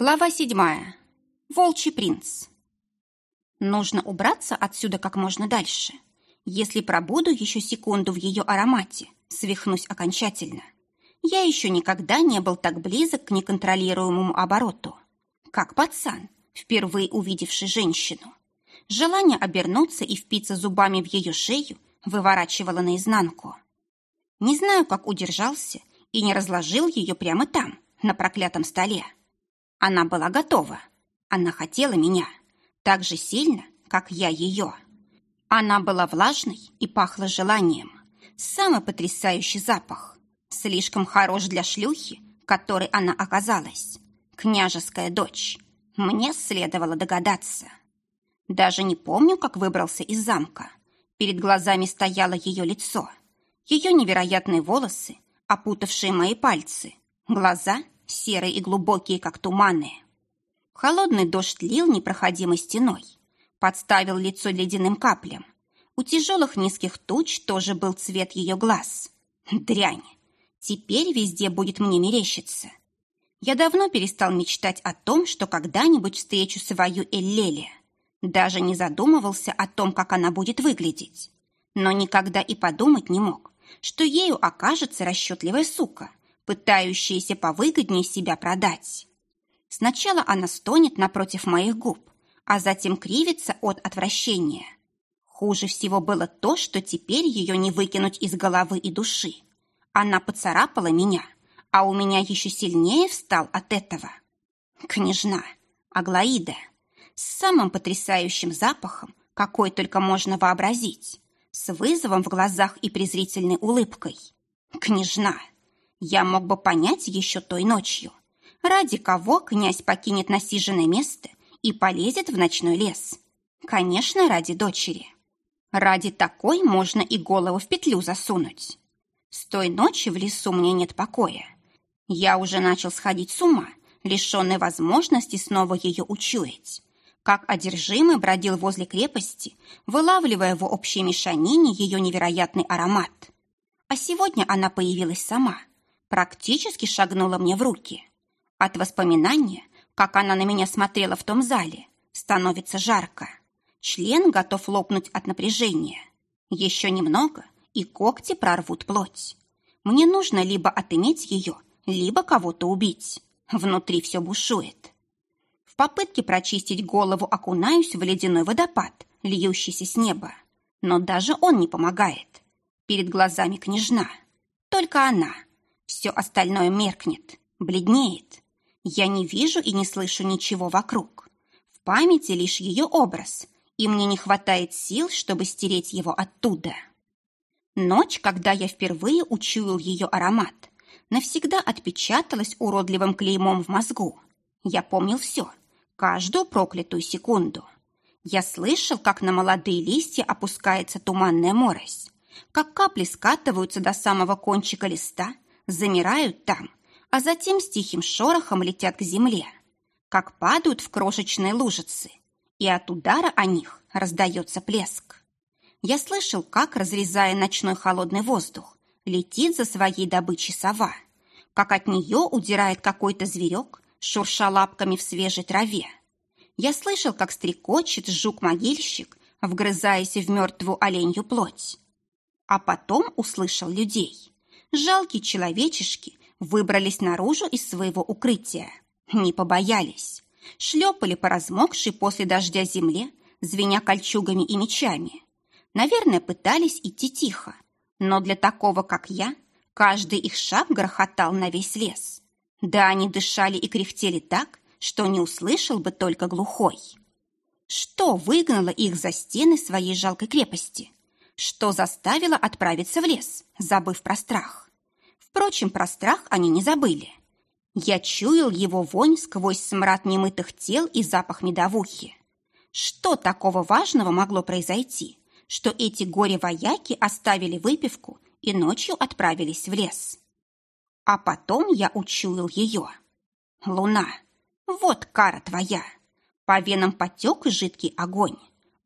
Глава седьмая. Волчий принц. Нужно убраться отсюда как можно дальше. Если пробуду еще секунду в ее аромате, свихнусь окончательно. Я еще никогда не был так близок к неконтролируемому обороту. Как пацан, впервые увидевший женщину. Желание обернуться и впиться зубами в ее шею выворачивало наизнанку. Не знаю, как удержался и не разложил ее прямо там, на проклятом столе. Она была готова. Она хотела меня так же сильно, как я ее. Она была влажной и пахла желанием. Самый потрясающий запах. Слишком хорош для шлюхи, которой она оказалась. Княжеская дочь. Мне следовало догадаться. Даже не помню, как выбрался из замка. Перед глазами стояло ее лицо. Ее невероятные волосы, опутавшие мои пальцы. Глаза — серые и глубокие, как туманы. Холодный дождь лил непроходимой стеной, подставил лицо ледяным каплям. У тяжелых низких туч тоже был цвет ее глаз. Дрянь! Теперь везде будет мне мерещиться. Я давно перестал мечтать о том, что когда-нибудь встречу свою Эллеле. Даже не задумывался о том, как она будет выглядеть. Но никогда и подумать не мог, что ею окажется расчетливая сука, пытающаяся повыгоднее себя продать. Сначала она стонет напротив моих губ, а затем кривится от отвращения. Хуже всего было то, что теперь ее не выкинуть из головы и души. Она поцарапала меня, а у меня еще сильнее встал от этого. Княжна, Аглаида, с самым потрясающим запахом, какой только можно вообразить, с вызовом в глазах и презрительной улыбкой. Княжна! Я мог бы понять еще той ночью, ради кого князь покинет насиженное место и полезет в ночной лес. Конечно, ради дочери. Ради такой можно и голову в петлю засунуть. С той ночи в лесу мне нет покоя. Я уже начал сходить с ума, лишенный возможности снова ее учуять. Как одержимый бродил возле крепости, вылавливая в общей мешанине ее невероятный аромат. А сегодня она появилась сама, практически шагнула мне в руки. От воспоминания, как она на меня смотрела в том зале, становится жарко. Член готов лопнуть от напряжения. Еще немного, и когти прорвут плоть. Мне нужно либо отыметь ее, либо кого-то убить. Внутри все бушует. В попытке прочистить голову окунаюсь в ледяной водопад, льющийся с неба. Но даже он не помогает. Перед глазами княжна. Только она — все остальное меркнет, бледнеет. Я не вижу и не слышу ничего вокруг. В памяти лишь ее образ, и мне не хватает сил, чтобы стереть его оттуда. Ночь, когда я впервые учуял ее аромат, навсегда отпечаталась уродливым клеймом в мозгу. Я помнил все, каждую проклятую секунду. Я слышал, как на молодые листья опускается туманная морось, как капли скатываются до самого кончика листа – замирают там, а затем с тихим шорохом летят к земле, как падают в крошечные лужицы, и от удара о них раздается плеск. Я слышал, как, разрезая ночной холодный воздух, летит за своей добычей сова, как от нее удирает какой-то зверек, шурша лапками в свежей траве. Я слышал, как стрекочет жук-могильщик, вгрызаясь в мертвую оленью плоть. А потом услышал людей жалкие человечешки выбрались наружу из своего укрытия. Не побоялись. Шлепали по размокшей после дождя земле, звеня кольчугами и мечами. Наверное, пытались идти тихо, но для такого, как я, каждый их шаг грохотал на весь лес. Да они дышали и кряхтели так, что не услышал бы только глухой. Что выгнало их за стены своей жалкой крепости? Что заставило отправиться в лес, забыв про страх. Впрочем, про страх они не забыли. Я чуял его вонь сквозь смрад немытых тел и запах медовухи. Что такого важного могло произойти, что эти горе-вояки оставили выпивку и ночью отправились в лес? А потом я учуял ее. Луна, вот кара твоя. По венам потек жидкий огонь,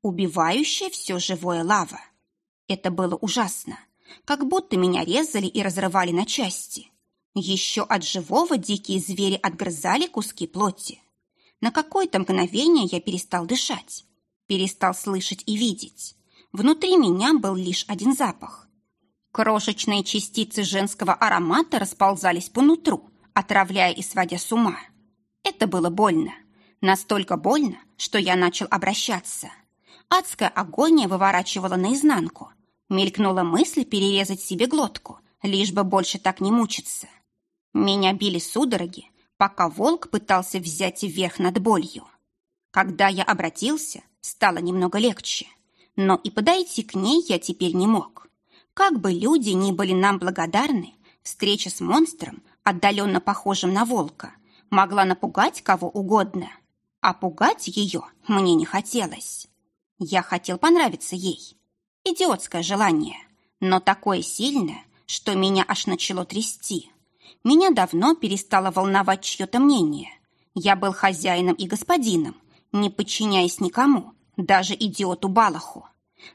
убивающая все живое лава. Это было ужасно, как будто меня резали и разрывали на части. Еще от живого дикие звери отгрызали куски плоти. На какое-то мгновение я перестал дышать, перестал слышать и видеть. Внутри меня был лишь один запах. Крошечные частицы женского аромата расползались по нутру, отравляя и сводя с ума. Это было больно. Настолько больно, что я начал обращаться. Адская агония выворачивала наизнанку. Мелькнула мысль перерезать себе глотку, лишь бы больше так не мучиться. Меня били судороги, пока волк пытался взять вверх над болью. Когда я обратился, стало немного легче. Но и подойти к ней я теперь не мог. Как бы люди ни были нам благодарны, встреча с монстром, отдаленно похожим на волка, могла напугать кого угодно. А пугать ее мне не хотелось. Я хотел понравиться ей. Идиотское желание, но такое сильное, что меня аж начало трясти. Меня давно перестало волновать чье-то мнение. Я был хозяином и господином, не подчиняясь никому, даже идиоту Балаху.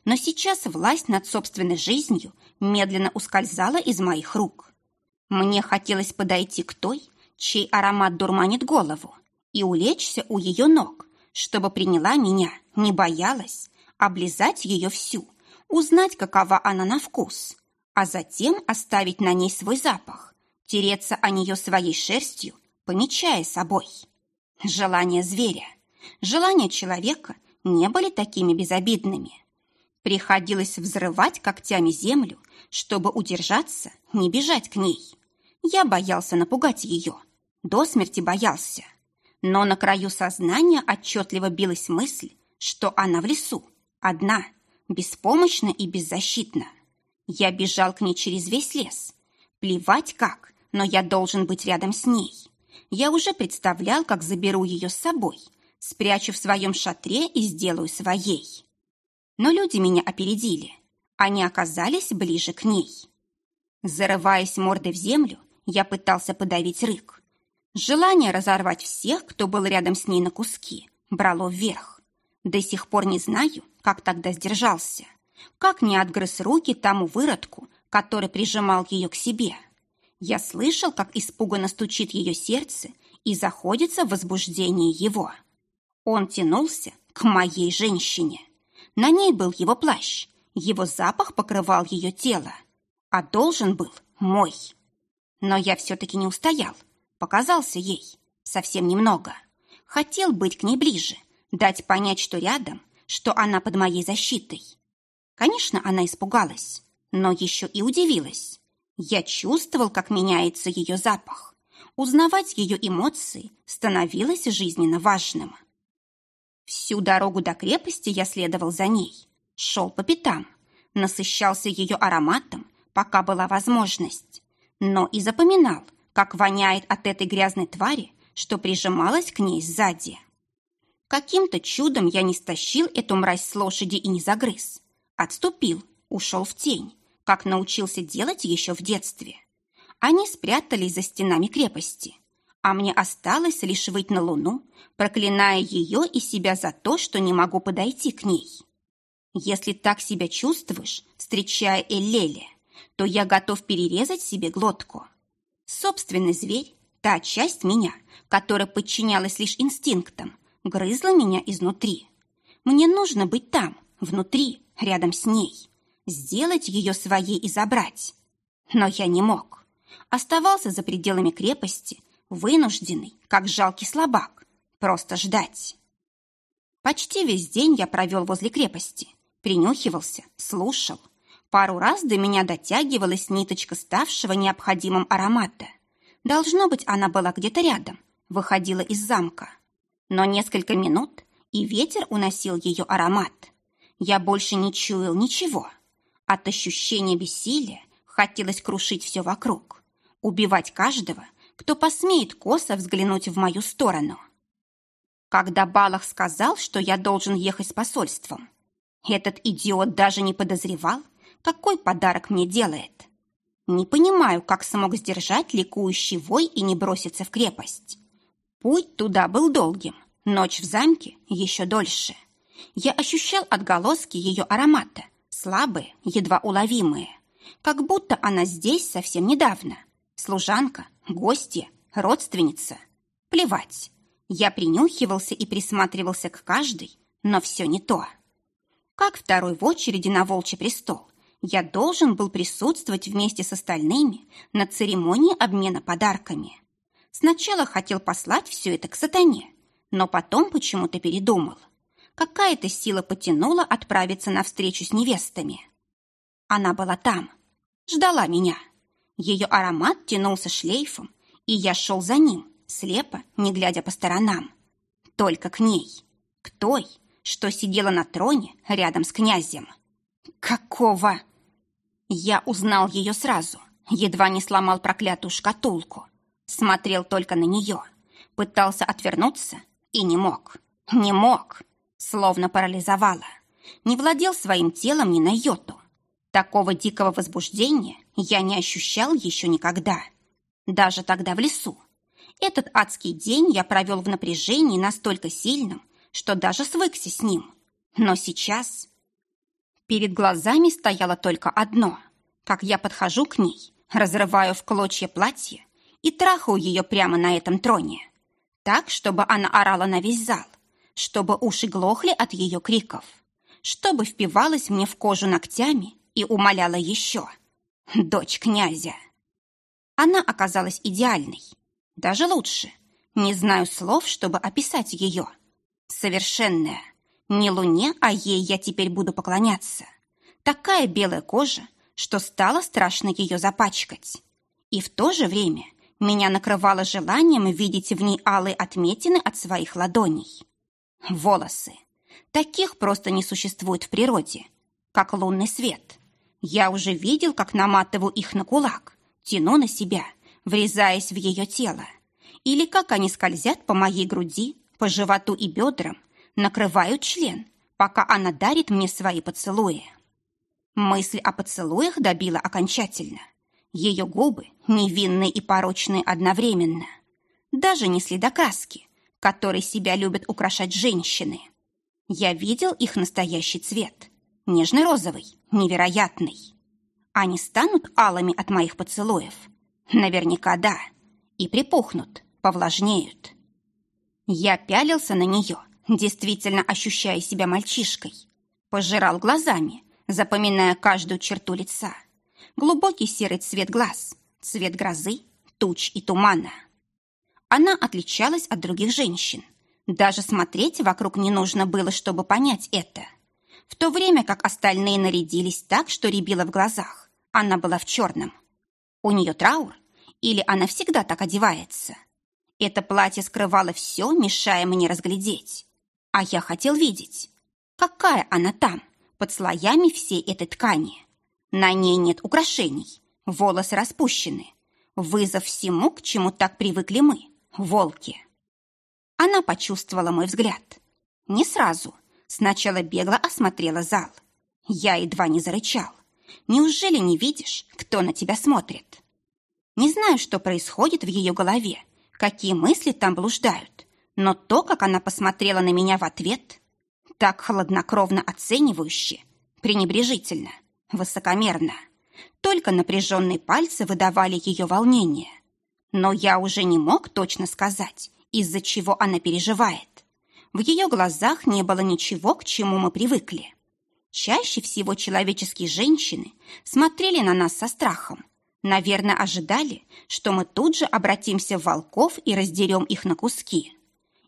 Но сейчас власть над собственной жизнью медленно ускользала из моих рук. Мне хотелось подойти к той, чей аромат дурманит голову, и улечься у ее ног, чтобы приняла меня, не боялась, облизать ее всю, узнать, какова она на вкус, а затем оставить на ней свой запах, тереться о нее своей шерстью, помечая собой. Желания зверя, желания человека не были такими безобидными. Приходилось взрывать когтями землю, чтобы удержаться, не бежать к ней. Я боялся напугать ее, до смерти боялся. Но на краю сознания отчетливо билась мысль, что она в лесу, одна, беспомощна и беззащитна. Я бежал к ней через весь лес. Плевать как, но я должен быть рядом с ней. Я уже представлял, как заберу ее с собой, спрячу в своем шатре и сделаю своей. Но люди меня опередили. Они оказались ближе к ней. Зарываясь мордой в землю, я пытался подавить рык. Желание разорвать всех, кто был рядом с ней на куски, брало вверх. До сих пор не знаю, как тогда сдержался. Как не отгрыз руки тому выродку, который прижимал ее к себе. Я слышал, как испуганно стучит ее сердце и заходится в возбуждении его. Он тянулся к моей женщине. На ней был его плащ, его запах покрывал ее тело, а должен был мой. Но я все-таки не устоял, показался ей совсем немного. Хотел быть к ней ближе, дать понять, что рядом, что она под моей защитой. Конечно, она испугалась, но еще и удивилась. Я чувствовал, как меняется ее запах. Узнавать ее эмоции становилось жизненно важным. Всю дорогу до крепости я следовал за ней. Шел по пятам. Насыщался ее ароматом, пока была возможность. Но и запоминал, как воняет от этой грязной твари, что прижималась к ней сзади. Каким-то чудом я не стащил эту мразь с лошади и не загрыз. Отступил, ушел в тень, как научился делать еще в детстве. Они спрятались за стенами крепости, а мне осталось лишь выйти на луну, проклиная ее и себя за то, что не могу подойти к ней. Если так себя чувствуешь, встречая Эллеле, то я готов перерезать себе глотку. Собственный зверь, та часть меня, которая подчинялась лишь инстинктам, грызла меня изнутри. Мне нужно быть там, внутри, рядом с ней, сделать ее своей и забрать. Но я не мог. Оставался за пределами крепости, вынужденный, как жалкий слабак, просто ждать. Почти весь день я провел возле крепости, принюхивался, слушал. Пару раз до меня дотягивалась ниточка ставшего необходимым аромата. Должно быть, она была где-то рядом, выходила из замка. Но несколько минут, и ветер уносил ее аромат. Я больше не чуял ничего. От ощущения бессилия хотелось крушить все вокруг, убивать каждого, кто посмеет косо взглянуть в мою сторону. Когда Балах сказал, что я должен ехать с посольством, этот идиот даже не подозревал, какой подарок мне делает. Не понимаю, как смог сдержать ликующий вой и не броситься в крепость. Путь туда был долгим, ночь в замке еще дольше. Я ощущал отголоски ее аромата, слабые, едва уловимые, как будто она здесь совсем недавно. Служанка, гостья, родственница. Плевать. Я принюхивался и присматривался к каждой, но все не то. Как второй в очереди на волчий престол, я должен был присутствовать вместе с остальными на церемонии обмена подарками. Сначала хотел послать все это к сатане, но потом почему-то передумал. Какая-то сила потянула отправиться на встречу с невестами. Она была там, ждала меня. Ее аромат тянулся шлейфом, и я шел за ним, слепо, не глядя по сторонам. Только к ней, к той, что сидела на троне рядом с князем. Какого? Я узнал ее сразу, едва не сломал проклятую шкатулку. Смотрел только на нее, пытался отвернуться и не мог. Не мог, словно парализовало. Не владел своим телом ни на йоту. Такого дикого возбуждения я не ощущал еще никогда. Даже тогда в лесу. Этот адский день я провел в напряжении настолько сильном, что даже свыкся с ним. Но сейчас... Перед глазами стояло только одно. Как я подхожу к ней, разрываю в клочья платье и трахаю ее прямо на этом троне. Так, чтобы она орала на весь зал, чтобы уши глохли от ее криков, чтобы впивалась мне в кожу ногтями и умоляла еще. Дочь князя. Она оказалась идеальной. Даже лучше. Не знаю слов, чтобы описать ее. Совершенная. Не луне, а ей я теперь буду поклоняться. Такая белая кожа, что стало страшно ее запачкать. И в то же время меня накрывало желанием видеть в ней алые отметины от своих ладоней. Волосы. Таких просто не существует в природе, как лунный свет. Я уже видел, как наматываю их на кулак, тяну на себя, врезаясь в ее тело. Или как они скользят по моей груди, по животу и бедрам, накрывают член, пока она дарит мне свои поцелуи. Мысль о поцелуях добила окончательно. Ее губы невинные и порочные одновременно. Даже не следа краски, которой себя любят украшать женщины. Я видел их настоящий цвет. Нежный розовый, невероятный. Они станут алыми от моих поцелуев? Наверняка да. И припухнут, повлажнеют. Я пялился на нее, действительно ощущая себя мальчишкой. Пожирал глазами, запоминая каждую черту лица. Глубокий серый цвет глаз, цвет грозы, туч и тумана. Она отличалась от других женщин. Даже смотреть вокруг не нужно было, чтобы понять это. В то время как остальные нарядились так, что рябило в глазах, она была в черном. У нее траур? Или она всегда так одевается? Это платье скрывало все, мешая мне разглядеть. А я хотел видеть, какая она там, под слоями всей этой ткани. На ней нет украшений, волосы распущены. Вызов всему, к чему так привыкли мы, волки. Она почувствовала мой взгляд. Не сразу. Сначала бегло осмотрела зал. Я едва не зарычал. Неужели не видишь, кто на тебя смотрит? Не знаю, что происходит в ее голове, какие мысли там блуждают. Но то, как она посмотрела на меня в ответ, так хладнокровно оценивающе, пренебрежительно, высокомерно. Только напряженные пальцы выдавали ее волнение. Но я уже не мог точно сказать, из-за чего она переживает. В ее глазах не было ничего, к чему мы привыкли. Чаще всего человеческие женщины смотрели на нас со страхом, Наверное, ожидали, что мы тут же обратимся в волков и раздерем их на куски.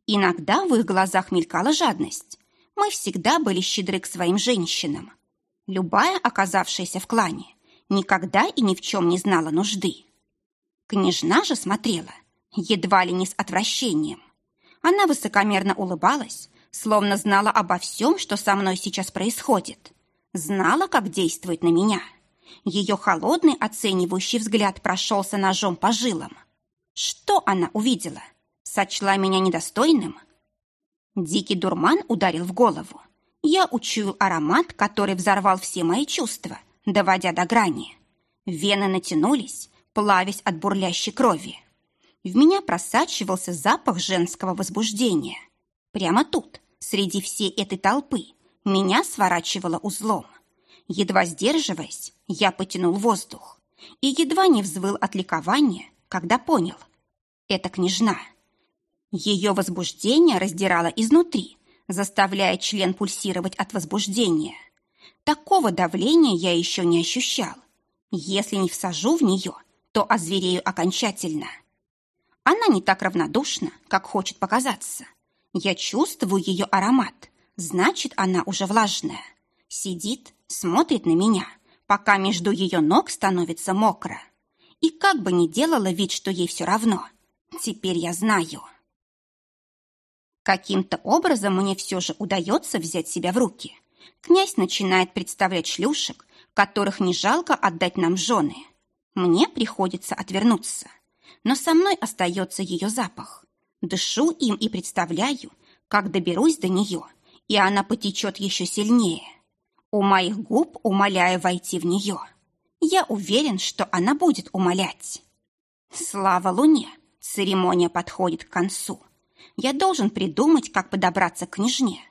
Иногда в их глазах мелькала жадность. Мы всегда были щедры к своим женщинам. Любая, оказавшаяся в клане, никогда и ни в чем не знала нужды. Княжна же смотрела, едва ли не с отвращением. Она высокомерно улыбалась, словно знала обо всем, что со мной сейчас происходит. Знала, как действует на меня. — ее холодный оценивающий взгляд прошелся ножом по жилам. Что она увидела? Сочла меня недостойным? Дикий дурман ударил в голову. Я учуял аромат, который взорвал все мои чувства, доводя до грани. Вены натянулись, плавясь от бурлящей крови. В меня просачивался запах женского возбуждения. Прямо тут, среди всей этой толпы, меня сворачивало узлом. Едва сдерживаясь, я потянул воздух и едва не взвыл от ликования, когда понял. Это княжна. Ее возбуждение раздирало изнутри, заставляя член пульсировать от возбуждения. Такого давления я еще не ощущал. Если не всажу в нее, то озверею окончательно. Она не так равнодушна, как хочет показаться. Я чувствую ее аромат, значит, она уже влажная. Сидит, смотрит на меня, пока между ее ног становится мокро. И как бы ни делала вид, что ей все равно, теперь я знаю. Каким-то образом мне все же удается взять себя в руки. Князь начинает представлять шлюшек, которых не жалко отдать нам жены. Мне приходится отвернуться. Но со мной остается ее запах. Дышу им и представляю, как доберусь до нее, и она потечет еще сильнее. У моих губ умоляю войти в нее. Я уверен, что она будет умолять. Слава Луне! Церемония подходит к концу. Я должен придумать, как подобраться к княжне.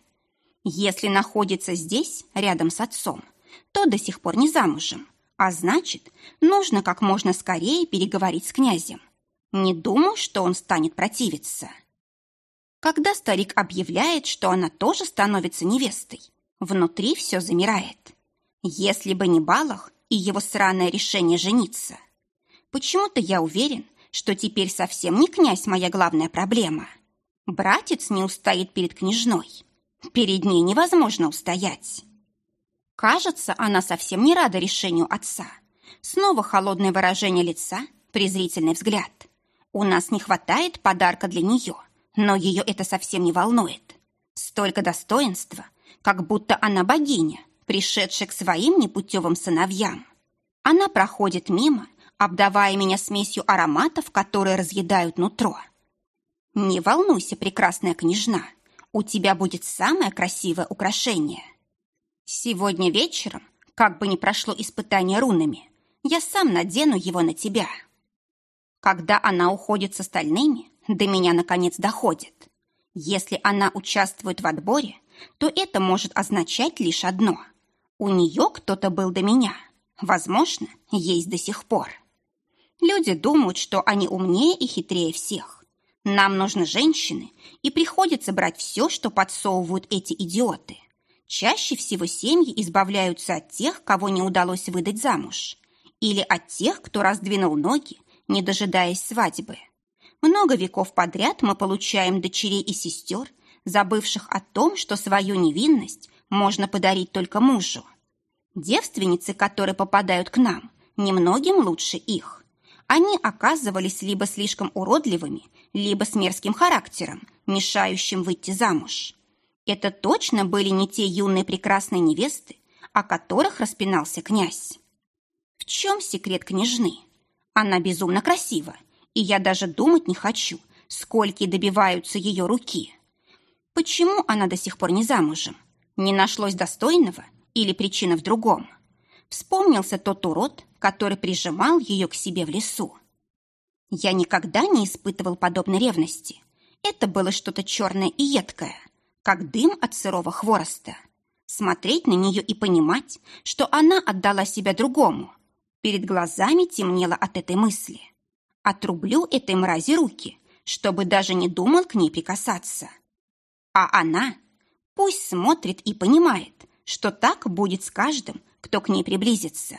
Если находится здесь, рядом с отцом, то до сих пор не замужем, а значит, нужно как можно скорее переговорить с князем. Не думаю, что он станет противиться. Когда старик объявляет, что она тоже становится невестой, внутри все замирает. Если бы не Балах и его сраное решение жениться. Почему-то я уверен, что теперь совсем не князь моя главная проблема. Братец не устоит перед княжной. Перед ней невозможно устоять. Кажется, она совсем не рада решению отца. Снова холодное выражение лица, презрительный взгляд. У нас не хватает подарка для нее, но ее это совсем не волнует. Столько достоинства, как будто она богиня, пришедшая к своим непутевым сыновьям. Она проходит мимо, обдавая меня смесью ароматов, которые разъедают нутро. Не волнуйся, прекрасная княжна, у тебя будет самое красивое украшение. Сегодня вечером, как бы ни прошло испытание рунами, я сам надену его на тебя. Когда она уходит с остальными, до меня наконец доходит. Если она участвует в отборе, то это может означать лишь одно. У нее кто-то был до меня. Возможно, есть до сих пор. Люди думают, что они умнее и хитрее всех. Нам нужны женщины, и приходится брать все, что подсовывают эти идиоты. Чаще всего семьи избавляются от тех, кого не удалось выдать замуж, или от тех, кто раздвинул ноги, не дожидаясь свадьбы. Много веков подряд мы получаем дочерей и сестер, забывших о том, что свою невинность можно подарить только мужу. Девственницы, которые попадают к нам, немногим лучше их. Они оказывались либо слишком уродливыми, либо с мерзким характером, мешающим выйти замуж. Это точно были не те юные прекрасные невесты, о которых распинался князь. В чем секрет княжны? Она безумно красива, и я даже думать не хочу, сколько добиваются ее руки. Почему она до сих пор не замужем? Не нашлось достойного или причина в другом? Вспомнился тот урод, который прижимал ее к себе в лесу. Я никогда не испытывал подобной ревности. Это было что-то черное и едкое как дым от сырого хвороста. Смотреть на нее и понимать, что она отдала себя другому. Перед глазами темнело от этой мысли. Отрублю этой мрази руки, чтобы даже не думал к ней прикасаться. А она пусть смотрит и понимает, что так будет с каждым, кто к ней приблизится.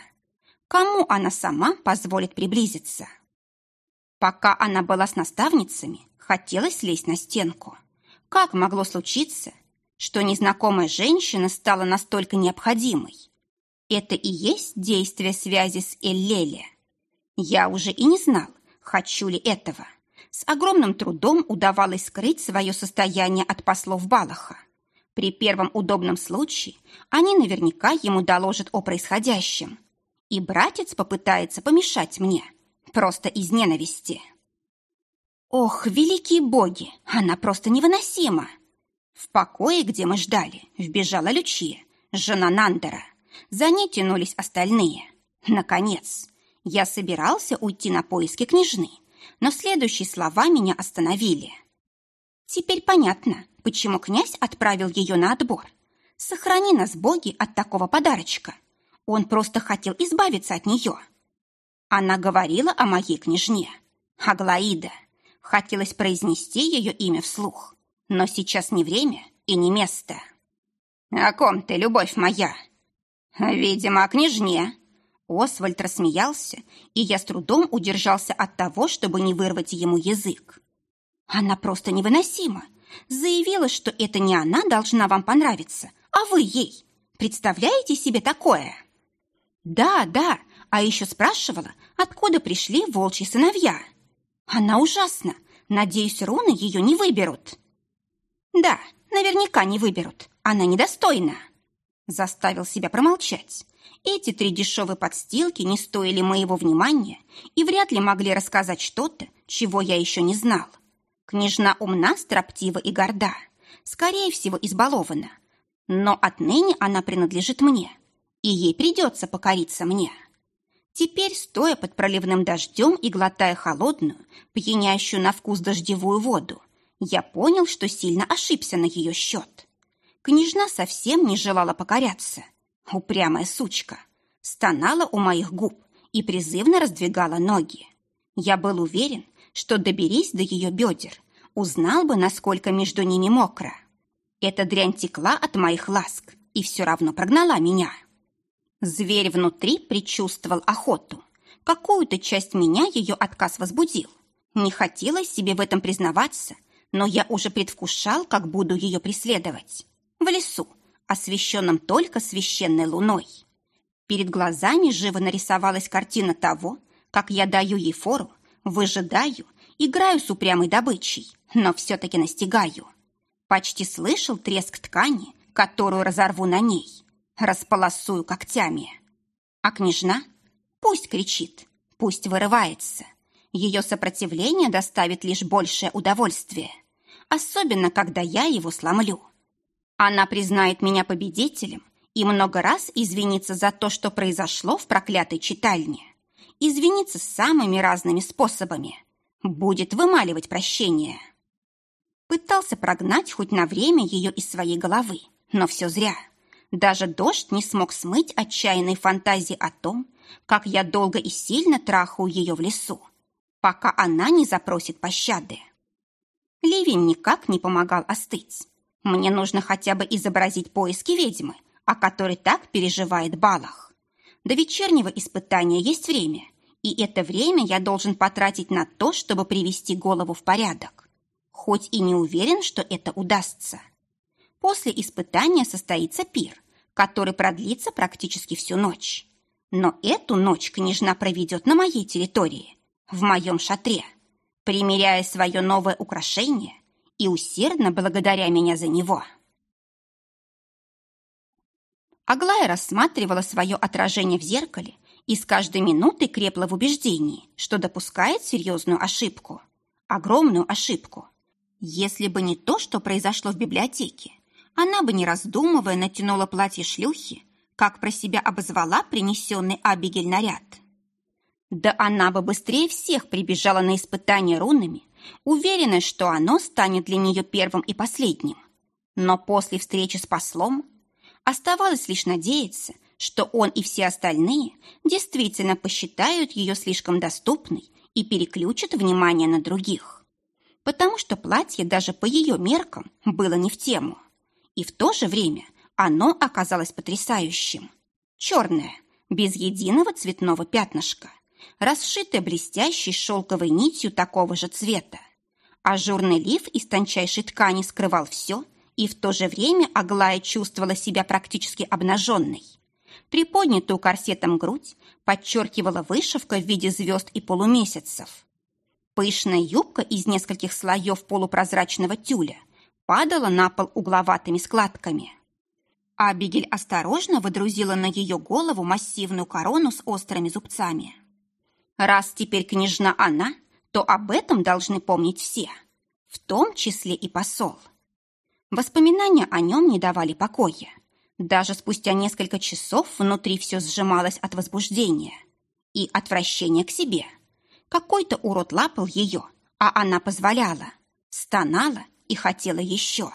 Кому она сама позволит приблизиться? Пока она была с наставницами, хотелось лезть на стенку. Как могло случиться, что незнакомая женщина стала настолько необходимой? Это и есть действие связи с Эллеле. Я уже и не знал, хочу ли этого. С огромным трудом удавалось скрыть свое состояние от послов Балаха. При первом удобном случае они наверняка ему доложат о происходящем. И братец попытается помешать мне, просто из ненависти. Ох, великие боги, она просто невыносима. В покое, где мы ждали, вбежала Лючия, жена Нандера. За ней тянулись остальные. Наконец, я собирался уйти на поиски княжны, но следующие слова меня остановили. Теперь понятно, почему князь отправил ее на отбор. Сохрани нас, боги, от такого подарочка. Он просто хотел избавиться от нее. Она говорила о моей княжне. Аглаида. Хотелось произнести ее имя вслух, но сейчас не время и не место. «О ком ты, любовь моя?» «Видимо, о княжне». Освальд рассмеялся, и я с трудом удержался от того, чтобы не вырвать ему язык. «Она просто невыносима. Заявила, что это не она должна вам понравиться, а вы ей. Представляете себе такое?» «Да, да, а еще спрашивала, откуда пришли волчьи сыновья. Она ужасна. Надеюсь, руны ее не выберут». «Да, наверняка не выберут. Она недостойна». Заставил себя промолчать. Эти три дешевые подстилки не стоили моего внимания и вряд ли могли рассказать что-то, чего я еще не знал. Княжна умна, строптива и горда. Скорее всего, избалована. Но отныне она принадлежит мне, и ей придется покориться мне. Теперь, стоя под проливным дождем и глотая холодную, пьянящую на вкус дождевую воду, я понял, что сильно ошибся на ее счет. Княжна совсем не желала покоряться. Упрямая сучка. Стонала у моих губ и призывно раздвигала ноги. Я был уверен, что доберись до ее бедер, узнал бы, насколько между ними мокро. Эта дрянь текла от моих ласк и все равно прогнала меня. Зверь внутри предчувствовал охоту. Какую-то часть меня ее отказ возбудил. Не хотелось себе в этом признаваться, но я уже предвкушал, как буду ее преследовать. В лесу, освещенном только священной луной. Перед глазами живо нарисовалась картина того, как я даю ей фору, выжидаю, играю с упрямой добычей, но все-таки настигаю. Почти слышал треск ткани, которую разорву на ней располосую когтями. А княжна? Пусть кричит, пусть вырывается. Ее сопротивление доставит лишь большее удовольствие, особенно когда я его сломлю. Она признает меня победителем и много раз извинится за то, что произошло в проклятой читальне. Извинится самыми разными способами. Будет вымаливать прощение. Пытался прогнать хоть на время ее из своей головы, но все зря. Даже дождь не смог смыть отчаянной фантазии о том, как я долго и сильно трахаю ее в лесу, пока она не запросит пощады. Ливень никак не помогал остыть. Мне нужно хотя бы изобразить поиски ведьмы, о которой так переживает Балах. До вечернего испытания есть время, и это время я должен потратить на то, чтобы привести голову в порядок. Хоть и не уверен, что это удастся. После испытания состоится пир, который продлится практически всю ночь. Но эту ночь княжна проведет на моей территории, в моем шатре, примеряя свое новое украшение и усердно благодаря меня за него. Аглая рассматривала свое отражение в зеркале и с каждой минутой крепла в убеждении, что допускает серьезную ошибку. Огромную ошибку. Если бы не то, что произошло в библиотеке, она бы, не раздумывая, натянула платье шлюхи, как про себя обозвала принесенный Абигель наряд. Да она бы быстрее всех прибежала на испытание рунами, уверенная, что оно станет для нее первым и последним. Но после встречи с послом оставалось лишь надеяться, что он и все остальные действительно посчитают ее слишком доступной и переключат внимание на других. Потому что платье даже по ее меркам было не в тему. И в то же время оно оказалось потрясающим. Черное, без единого цветного пятнышка, расшитое блестящей шелковой нитью такого же цвета. Ажурный лиф из тончайшей ткани скрывал все, и в то же время Аглая чувствовала себя практически обнаженной. Приподнятую корсетом грудь подчеркивала вышивка в виде звезд и полумесяцев. Пышная юбка из нескольких слоев полупрозрачного тюля падала на пол угловатыми складками. Абигель осторожно водрузила на ее голову массивную корону с острыми зубцами. Раз теперь княжна она, то об этом должны помнить все, в том числе и посол. Воспоминания о нем не давали покоя. Даже спустя несколько часов внутри все сжималось от возбуждения и отвращения к себе. Какой-то урод лапал ее, а она позволяла, стонала и хотела еще.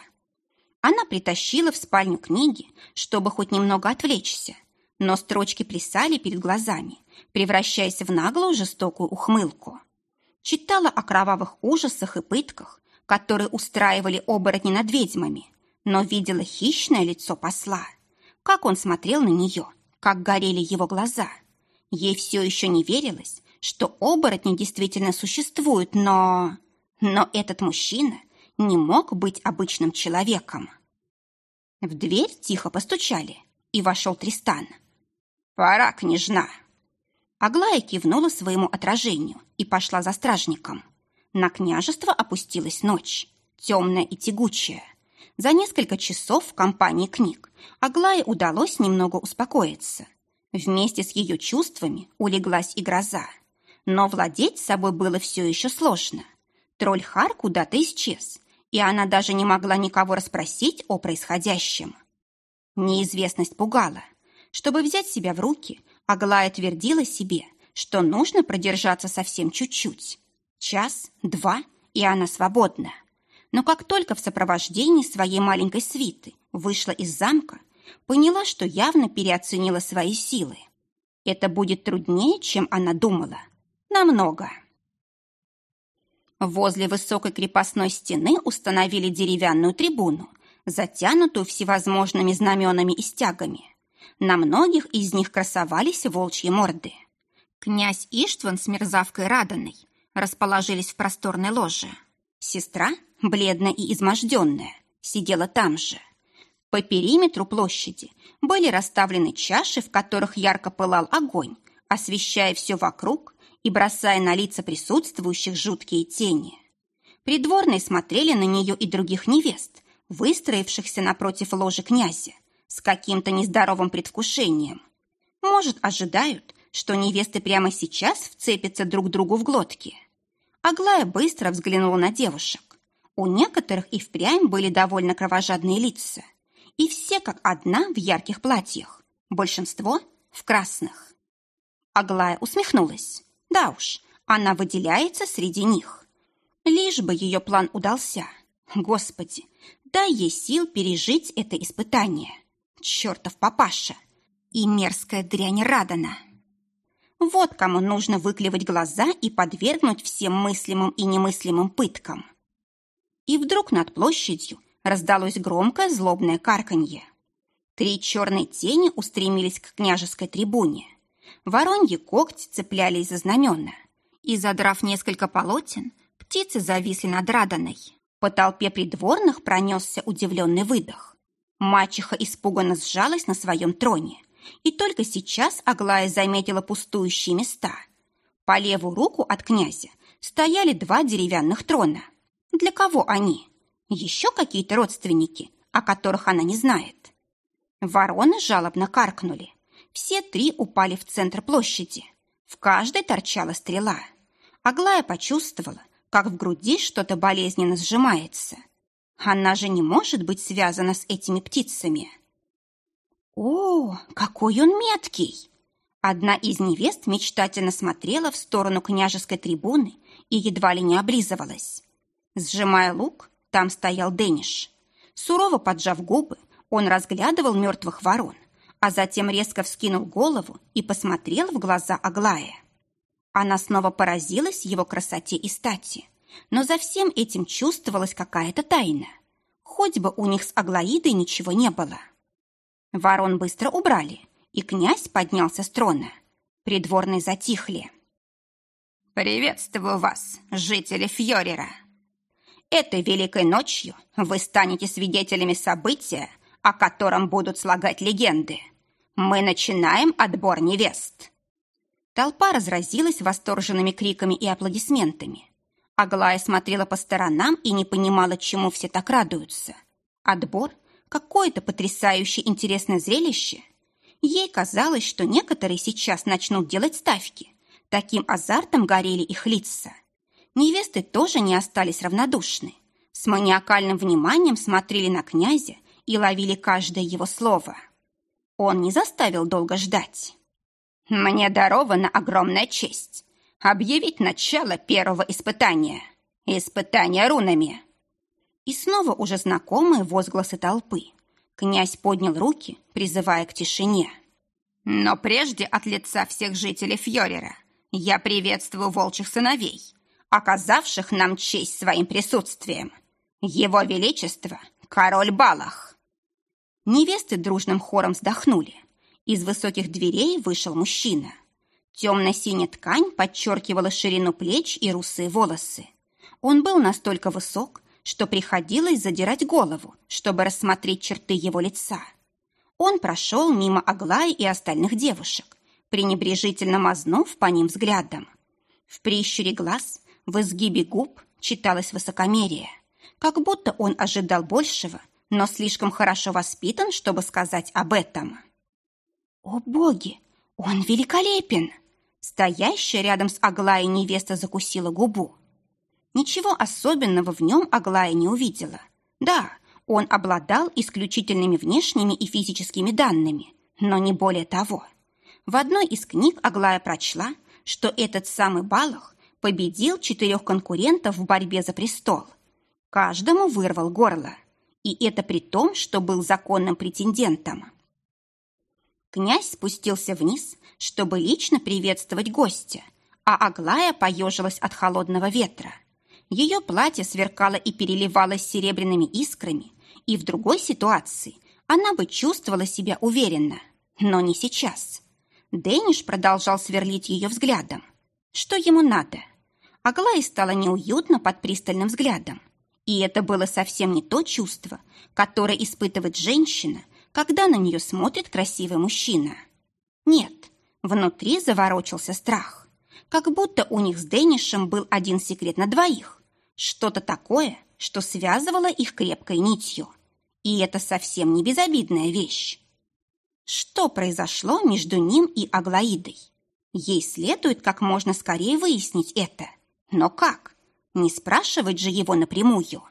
Она притащила в спальню книги, чтобы хоть немного отвлечься, но строчки плясали перед глазами, превращаясь в наглую жестокую ухмылку. Читала о кровавых ужасах и пытках, которые устраивали оборотни над ведьмами, но видела хищное лицо посла, как он смотрел на нее, как горели его глаза. Ей все еще не верилось, что оборотни действительно существуют, но... Но этот мужчина не мог быть обычным человеком. В дверь тихо постучали, и вошел Тристан. «Пора, княжна!» Аглая кивнула своему отражению и пошла за стражником. На княжество опустилась ночь, темная и тягучая. За несколько часов в компании книг Аглае удалось немного успокоиться. Вместе с ее чувствами улеглась и гроза. Но владеть собой было все еще сложно. Тролль Хар куда-то исчез, и она даже не могла никого расспросить о происходящем. Неизвестность пугала. Чтобы взять себя в руки, Аглая твердила себе, что нужно продержаться совсем чуть-чуть. Час, два, и она свободна. Но как только в сопровождении своей маленькой свиты вышла из замка, поняла, что явно переоценила свои силы. Это будет труднее, чем она думала. Намного. Возле высокой крепостной стены установили деревянную трибуну, затянутую всевозможными знаменами и стягами. На многих из них красовались волчьи морды. Князь Иштван с мерзавкой Раданой расположились в просторной ложе. Сестра, бледная и изможденная, сидела там же. По периметру площади были расставлены чаши, в которых ярко пылал огонь, освещая все вокруг и бросая на лица присутствующих жуткие тени. Придворные смотрели на нее и других невест, выстроившихся напротив ложи князя, с каким-то нездоровым предвкушением. Может, ожидают, что невесты прямо сейчас вцепятся друг другу в глотки. Аглая быстро взглянула на девушек. У некоторых и впрямь были довольно кровожадные лица. И все как одна в ярких платьях, большинство в красных. Аглая усмехнулась. Да уж, она выделяется среди них. Лишь бы ее план удался. Господи, дай ей сил пережить это испытание. Чертов папаша и мерзкая дрянь Радана. Вот кому нужно выклевать глаза и подвергнуть всем мыслимым и немыслимым пыткам. И вдруг над площадью раздалось громкое злобное карканье. Три черные тени устремились к княжеской трибуне. Вороньи когти цеплялись за знамена. И, задрав несколько полотен, птицы зависли над Раданой. По толпе придворных пронесся удивленный выдох. Мачеха испуганно сжалась на своем троне. И только сейчас Аглая заметила пустующие места. По левую руку от князя стояли два деревянных трона. Для кого они? Еще какие-то родственники, о которых она не знает. Вороны жалобно каркнули. Все три упали в центр площади. В каждой торчала стрела. Аглая почувствовала, как в груди что-то болезненно сжимается. Она же не может быть связана с этими птицами. «О, какой он меткий!» Одна из невест мечтательно смотрела в сторону княжеской трибуны и едва ли не облизывалась. Сжимая лук, там стоял Дэниш. Сурово поджав губы, он разглядывал мертвых ворон, а затем резко вскинул голову и посмотрел в глаза Аглая. Она снова поразилась его красоте и стати, но за всем этим чувствовалась какая-то тайна. Хоть бы у них с Аглаидой ничего не было. Ворон быстро убрали, и князь поднялся с трона. Придворные затихли. «Приветствую вас, жители Фьорера!» Этой великой ночью вы станете свидетелями события, о котором будут слагать легенды – мы начинаем отбор невест!» Толпа разразилась восторженными криками и аплодисментами. Аглая смотрела по сторонам и не понимала, чему все так радуются. Отбор? Какое-то потрясающе интересное зрелище. Ей казалось, что некоторые сейчас начнут делать ставки. Таким азартом горели их лица. Невесты тоже не остались равнодушны. С маниакальным вниманием смотрели на князя и ловили каждое его слово. Он не заставил долго ждать. «Мне дарована огромная честь объявить начало первого испытания. Испытания рунами». И снова уже знакомые возгласы толпы. Князь поднял руки, призывая к тишине. «Но прежде от лица всех жителей Фьорера я приветствую волчьих сыновей, оказавших нам честь своим присутствием. Его Величество – король Балах. Невесты дружным хором вздохнули. Из высоких дверей вышел мужчина. Темно-синяя ткань подчеркивала ширину плеч и русые волосы. Он был настолько высок, что приходилось задирать голову, чтобы рассмотреть черты его лица. Он прошел мимо Аглаи и остальных девушек, пренебрежительно мазнув по ним взглядом. В прищуре глаз, в изгибе губ читалось высокомерие, как будто он ожидал большего, но слишком хорошо воспитан, чтобы сказать об этом. «О боги! Он великолепен!» Стоящая рядом с Аглаей невеста закусила губу. Ничего особенного в нем Аглая не увидела. Да, он обладал исключительными внешними и физическими данными, но не более того. В одной из книг Аглая прочла, что этот самый Балах победил четырех конкурентов в борьбе за престол. Каждому вырвал горло. И это при том, что был законным претендентом. Князь спустился вниз, чтобы лично приветствовать гостя, а Аглая поежилась от холодного ветра. Ее платье сверкало и переливалось серебряными искрами, и в другой ситуации она бы чувствовала себя уверенно, но не сейчас. Дэниш продолжал сверлить ее взглядом. Что ему надо? Аглае стало неуютно под пристальным взглядом. И это было совсем не то чувство, которое испытывает женщина, когда на нее смотрит красивый мужчина. Нет, внутри заворочился страх. Как будто у них с Дэнишем был один секрет на двоих. Что-то такое, что связывало их крепкой нитью. И это совсем не безобидная вещь. Что произошло между ним и Аглаидой? Ей следует как можно скорее выяснить это. Но как? Не спрашивать же его напрямую.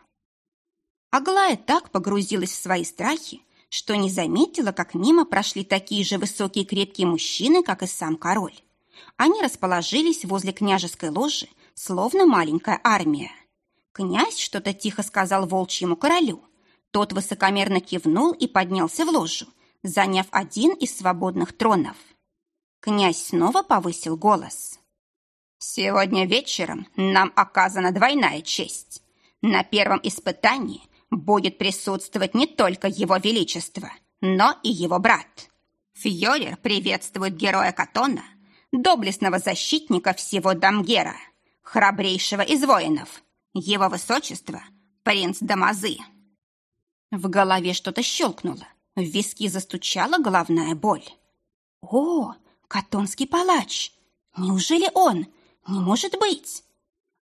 Аглая так погрузилась в свои страхи, что не заметила, как мимо прошли такие же высокие крепкие мужчины, как и сам король. Они расположились возле княжеской ложи, словно маленькая армия. Князь что-то тихо сказал волчьему королю. Тот высокомерно кивнул и поднялся в ложу, заняв один из свободных тронов. Князь снова повысил голос. «Сегодня вечером нам оказана двойная честь. На первом испытании будет присутствовать не только его величество, но и его брат. Фьорер приветствует героя Катона, доблестного защитника всего Дамгера, храбрейшего из воинов, его высочество, принц Дамазы. В голове что-то щелкнуло, в виски застучала головная боль. «О, Катонский палач! Неужели он? Не может быть!»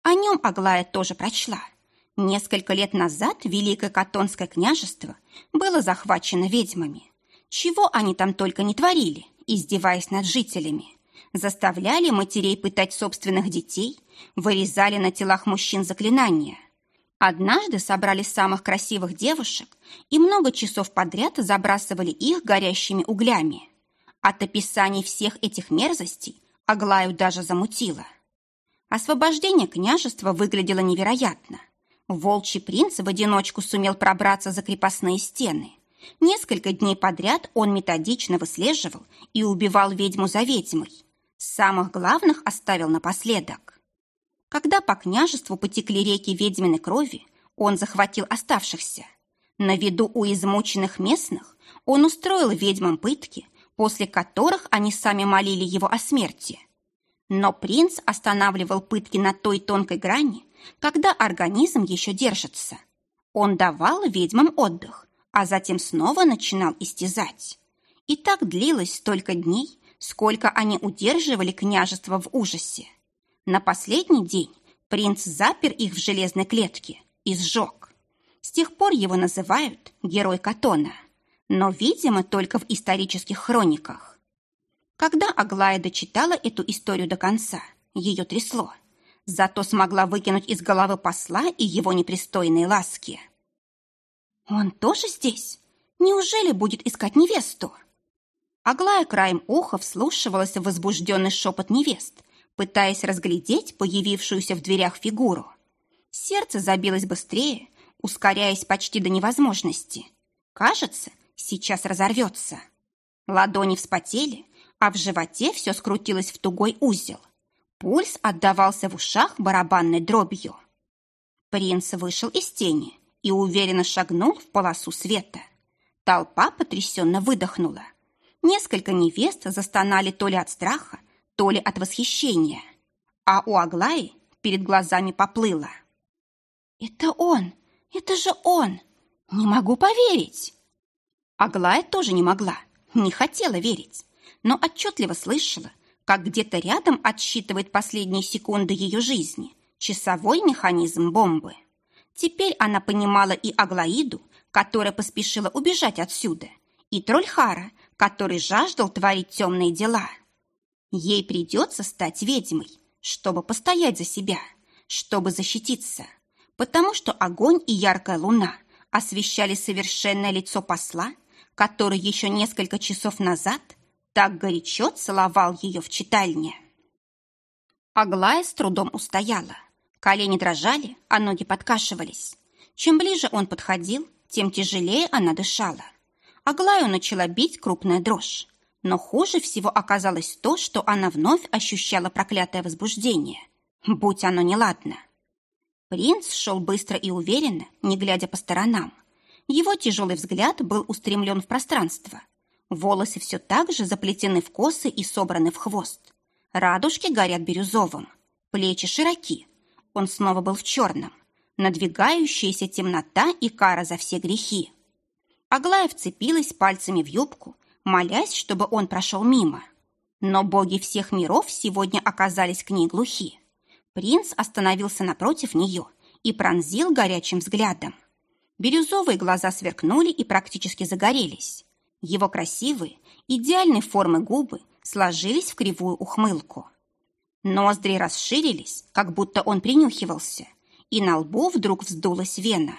О нем Аглая тоже прочла – Несколько лет назад Великое Катонское княжество было захвачено ведьмами. Чего они там только не творили, издеваясь над жителями. Заставляли матерей пытать собственных детей, вырезали на телах мужчин заклинания. Однажды собрали самых красивых девушек и много часов подряд забрасывали их горящими углями. От описаний всех этих мерзостей Аглаю даже замутило. Освобождение княжества выглядело невероятно. Волчий принц в одиночку сумел пробраться за крепостные стены. Несколько дней подряд он методично выслеживал и убивал ведьму за ведьмой. Самых главных оставил напоследок. Когда по княжеству потекли реки ведьминой крови, он захватил оставшихся. На виду у измученных местных он устроил ведьмам пытки, после которых они сами молили его о смерти. Но принц останавливал пытки на той тонкой грани, когда организм еще держится. Он давал ведьмам отдых, а затем снова начинал истязать. И так длилось столько дней, сколько они удерживали княжество в ужасе. На последний день принц запер их в железной клетке и сжег. С тех пор его называют Герой Катона, но, видимо, только в исторических хрониках. Когда Аглая дочитала эту историю до конца, ее трясло – зато смогла выкинуть из головы посла и его непристойные ласки. «Он тоже здесь? Неужели будет искать невесту?» Аглая краем уха вслушивалась в возбужденный шепот невест, пытаясь разглядеть появившуюся в дверях фигуру. Сердце забилось быстрее, ускоряясь почти до невозможности. Кажется, сейчас разорвется. Ладони вспотели, а в животе все скрутилось в тугой узел. Пульс отдавался в ушах барабанной дробью. Принц вышел из тени и уверенно шагнул в полосу света. Толпа потрясенно выдохнула. Несколько невест застонали то ли от страха, то ли от восхищения. А у Аглаи перед глазами поплыло. «Это он! Это же он! Не могу поверить!» Аглая тоже не могла, не хотела верить, но отчетливо слышала, как где-то рядом отсчитывает последние секунды ее жизни часовой механизм бомбы. Теперь она понимала и Аглаиду, которая поспешила убежать отсюда, и Трольхара, который жаждал творить темные дела. Ей придется стать ведьмой, чтобы постоять за себя, чтобы защититься, потому что огонь и яркая луна освещали совершенное лицо посла, который еще несколько часов назад так горячо целовал ее в читальне. Аглая с трудом устояла. Колени дрожали, а ноги подкашивались. Чем ближе он подходил, тем тяжелее она дышала. Аглаю начала бить крупная дрожь. Но хуже всего оказалось то, что она вновь ощущала проклятое возбуждение. Будь оно неладно. Принц шел быстро и уверенно, не глядя по сторонам. Его тяжелый взгляд был устремлен в пространство. Волосы все так же заплетены в косы и собраны в хвост. Радужки горят бирюзовым. Плечи широки. Он снова был в черном. Надвигающаяся темнота и кара за все грехи. Аглая вцепилась пальцами в юбку, молясь, чтобы он прошел мимо. Но боги всех миров сегодня оказались к ней глухи. Принц остановился напротив нее и пронзил горячим взглядом. Бирюзовые глаза сверкнули и практически загорелись. Его красивые, идеальной формы губы сложились в кривую ухмылку. Ноздри расширились, как будто он принюхивался, и на лбу вдруг вздулась вена.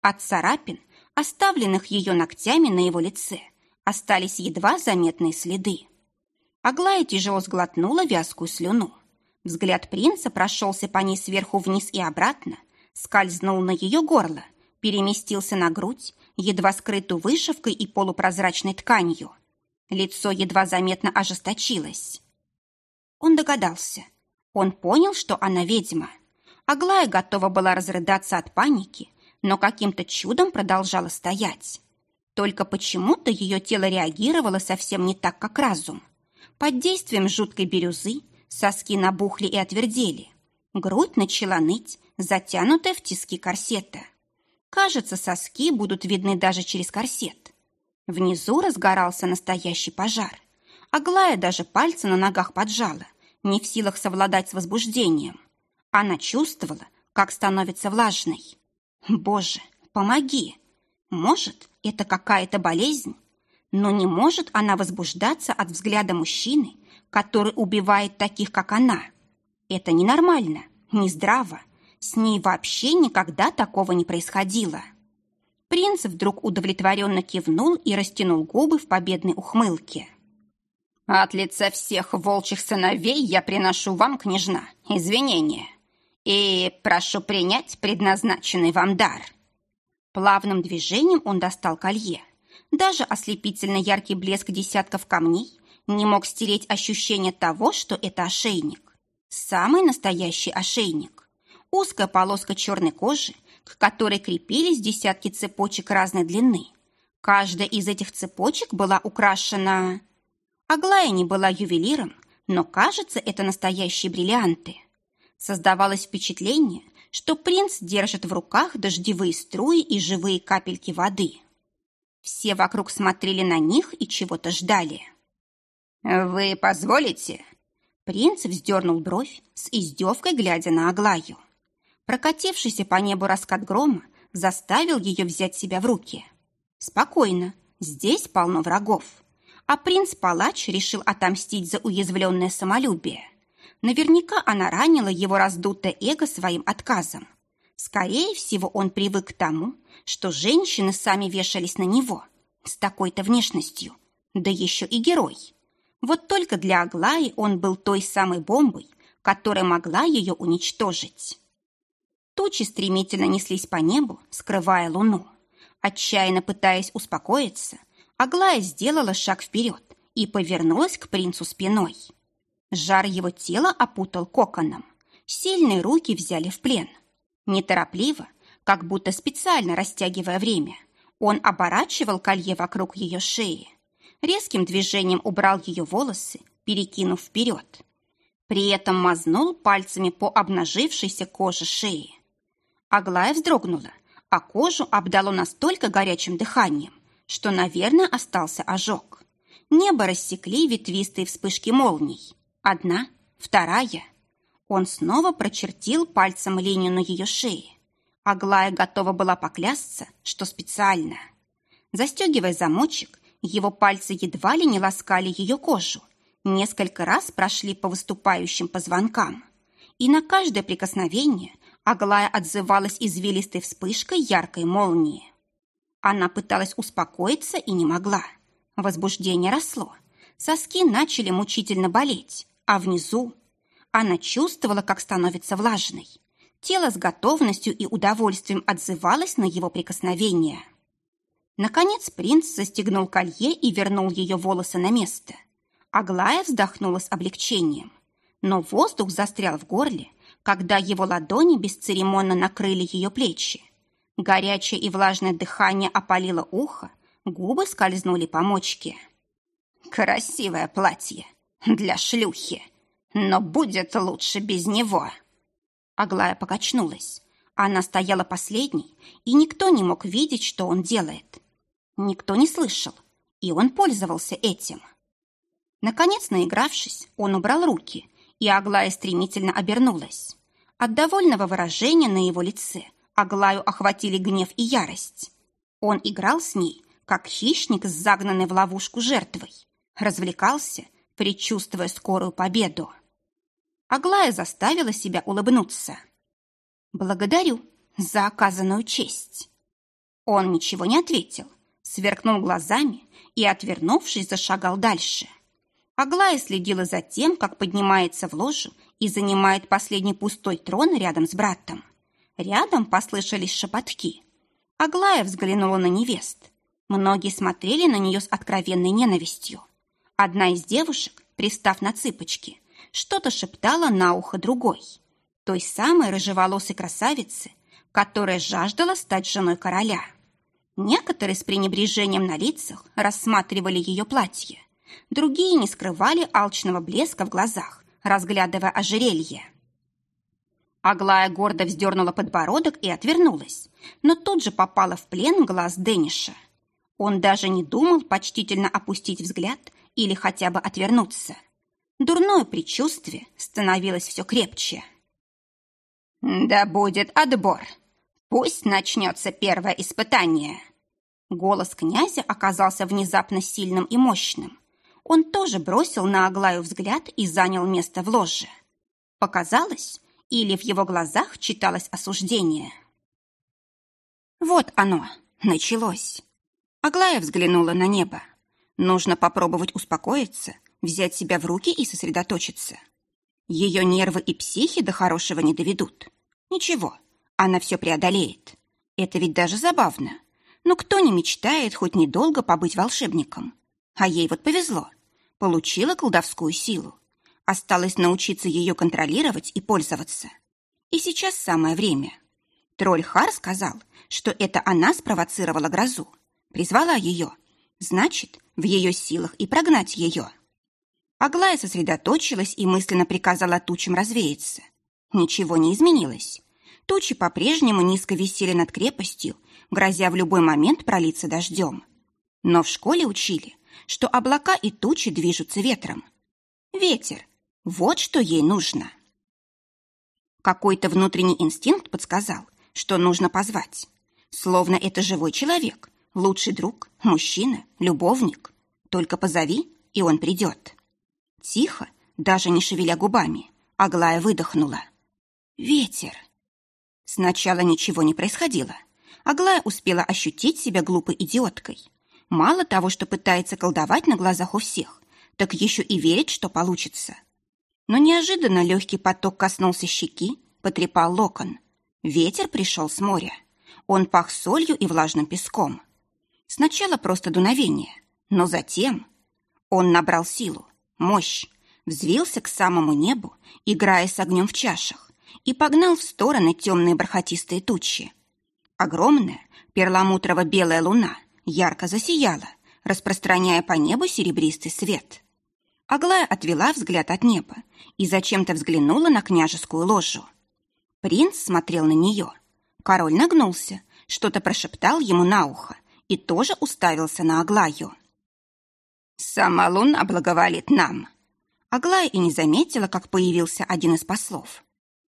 От царапин, оставленных ее ногтями на его лице, остались едва заметные следы. Аглая тяжело сглотнула вязкую слюну. Взгляд принца прошелся по ней сверху вниз и обратно, скользнул на ее горло, переместился на грудь, едва скрытую вышивкой и полупрозрачной тканью. Лицо едва заметно ожесточилось. Он догадался. Он понял, что она ведьма. Аглая готова была разрыдаться от паники, но каким-то чудом продолжала стоять. Только почему-то ее тело реагировало совсем не так, как разум. Под действием жуткой бирюзы соски набухли и отвердели. Грудь начала ныть, затянутая в тиски корсета. Кажется, соски будут видны даже через корсет. Внизу разгорался настоящий пожар. Аглая даже пальцы на ногах поджала, не в силах совладать с возбуждением. Она чувствовала, как становится влажной. «Боже, помоги! Может, это какая-то болезнь? Но не может она возбуждаться от взгляда мужчины, который убивает таких, как она. Это ненормально, нездраво. С ней вообще никогда такого не происходило. Принц вдруг удовлетворенно кивнул и растянул губы в победной ухмылке. «От лица всех волчьих сыновей я приношу вам, княжна, извинения и прошу принять предназначенный вам дар». Плавным движением он достал колье. Даже ослепительно яркий блеск десятков камней не мог стереть ощущение того, что это ошейник. Самый настоящий ошейник узкая полоска черной кожи, к которой крепились десятки цепочек разной длины. Каждая из этих цепочек была украшена... Аглая не была ювелиром, но, кажется, это настоящие бриллианты. Создавалось впечатление, что принц держит в руках дождевые струи и живые капельки воды. Все вокруг смотрели на них и чего-то ждали. «Вы позволите?» Принц вздернул бровь с издевкой, глядя на Аглаю. Прокатившийся по небу раскат грома заставил ее взять себя в руки. Спокойно, здесь полно врагов. А принц-палач решил отомстить за уязвленное самолюбие. Наверняка она ранила его раздутое эго своим отказом. Скорее всего, он привык к тому, что женщины сами вешались на него с такой-то внешностью, да еще и герой. Вот только для Аглаи он был той самой бомбой, которая могла ее уничтожить. Тучи стремительно неслись по небу, скрывая луну. Отчаянно пытаясь успокоиться, Аглая сделала шаг вперед и повернулась к принцу спиной. Жар его тела опутал коконом. Сильные руки взяли в плен. Неторопливо, как будто специально растягивая время, он оборачивал колье вокруг ее шеи. Резким движением убрал ее волосы, перекинув вперед. При этом мазнул пальцами по обнажившейся коже шеи. Аглая вздрогнула, а кожу обдало настолько горячим дыханием, что, наверное, остался ожог. Небо рассекли ветвистые вспышки молний. Одна, вторая. Он снова прочертил пальцем линию на ее шее. Аглая готова была поклясться, что специально. Застегивая замочек, его пальцы едва ли не ласкали ее кожу, несколько раз прошли по выступающим позвонкам. И на каждое прикосновение Аглая отзывалась извилистой вспышкой яркой молнии. Она пыталась успокоиться и не могла. Возбуждение росло. Соски начали мучительно болеть, а внизу она чувствовала, как становится влажной. Тело с готовностью и удовольствием отзывалось на его прикосновение. Наконец принц застегнул колье и вернул ее волосы на место. Аглая вздохнула с облегчением. Но воздух застрял в горле, когда его ладони бесцеремонно накрыли ее плечи. Горячее и влажное дыхание опалило ухо, губы скользнули по мочке. «Красивое платье для шлюхи, но будет лучше без него». Аглая покачнулась. Она стояла последней, и никто не мог видеть, что он делает. Никто не слышал, и он пользовался этим. Наконец, наигравшись, он убрал руки, и Аглая стремительно обернулась. От довольного выражения на его лице Аглаю охватили гнев и ярость. Он играл с ней, как хищник с загнанной в ловушку жертвой. Развлекался, предчувствуя скорую победу. Аглая заставила себя улыбнуться. «Благодарю за оказанную честь». Он ничего не ответил, сверкнул глазами и, отвернувшись, зашагал дальше. Аглая следила за тем, как поднимается в ложу и занимает последний пустой трон рядом с братом. Рядом послышались шепотки. Аглая взглянула на невест. Многие смотрели на нее с откровенной ненавистью. Одна из девушек, пристав на цыпочки, что-то шептала на ухо другой. Той самой рыжеволосой красавицы, которая жаждала стать женой короля. Некоторые с пренебрежением на лицах рассматривали ее платье. Другие не скрывали алчного блеска в глазах, разглядывая ожерелье. Аглая гордо вздернула подбородок и отвернулась, но тут же попала в плен глаз Дэниша. Он даже не думал почтительно опустить взгляд или хотя бы отвернуться. Дурное предчувствие становилось все крепче. «Да будет отбор. Пусть начнется первое испытание». Голос князя оказался внезапно сильным и мощным. Он тоже бросил на Аглаю взгляд и занял место в ложе. Показалось, или в его глазах читалось осуждение. Вот оно, началось. Аглая взглянула на небо. Нужно попробовать успокоиться, взять себя в руки и сосредоточиться. Ее нервы и психи до хорошего не доведут. Ничего, она все преодолеет. Это ведь даже забавно. Но кто не мечтает хоть недолго побыть волшебником? А ей вот повезло. Получила колдовскую силу. Осталось научиться ее контролировать и пользоваться. И сейчас самое время. Тролль Хар сказал, что это она спровоцировала грозу. Призвала ее. Значит, в ее силах и прогнать ее. Аглая сосредоточилась и мысленно приказала тучам развеяться. Ничего не изменилось. Тучи по-прежнему низко висели над крепостью, грозя в любой момент пролиться дождем. Но в школе учили, что облака и тучи движутся ветром. Ветер – вот что ей нужно. Какой-то внутренний инстинкт подсказал, что нужно позвать. Словно это живой человек, лучший друг, мужчина, любовник. Только позови, и он придет. Тихо, даже не шевеля губами, Аглая выдохнула. Ветер. Сначала ничего не происходило. Аглая успела ощутить себя глупой идиоткой. Мало того, что пытается колдовать на глазах у всех, так еще и верит, что получится. Но неожиданно легкий поток коснулся щеки, потрепал локон. Ветер пришел с моря. Он пах солью и влажным песком. Сначала просто дуновение, но затем он набрал силу, мощь, взвился к самому небу, играя с огнем в чашах, и погнал в стороны темные бархатистые тучи. Огромная перламутрово-белая луна ярко засияла, распространяя по небу серебристый свет. Аглая отвела взгляд от неба и зачем-то взглянула на княжескую ложу. Принц смотрел на нее. Король нагнулся, что-то прошептал ему на ухо и тоже уставился на Аглаю. «Сама луна благоволит нам!» Аглая и не заметила, как появился один из послов.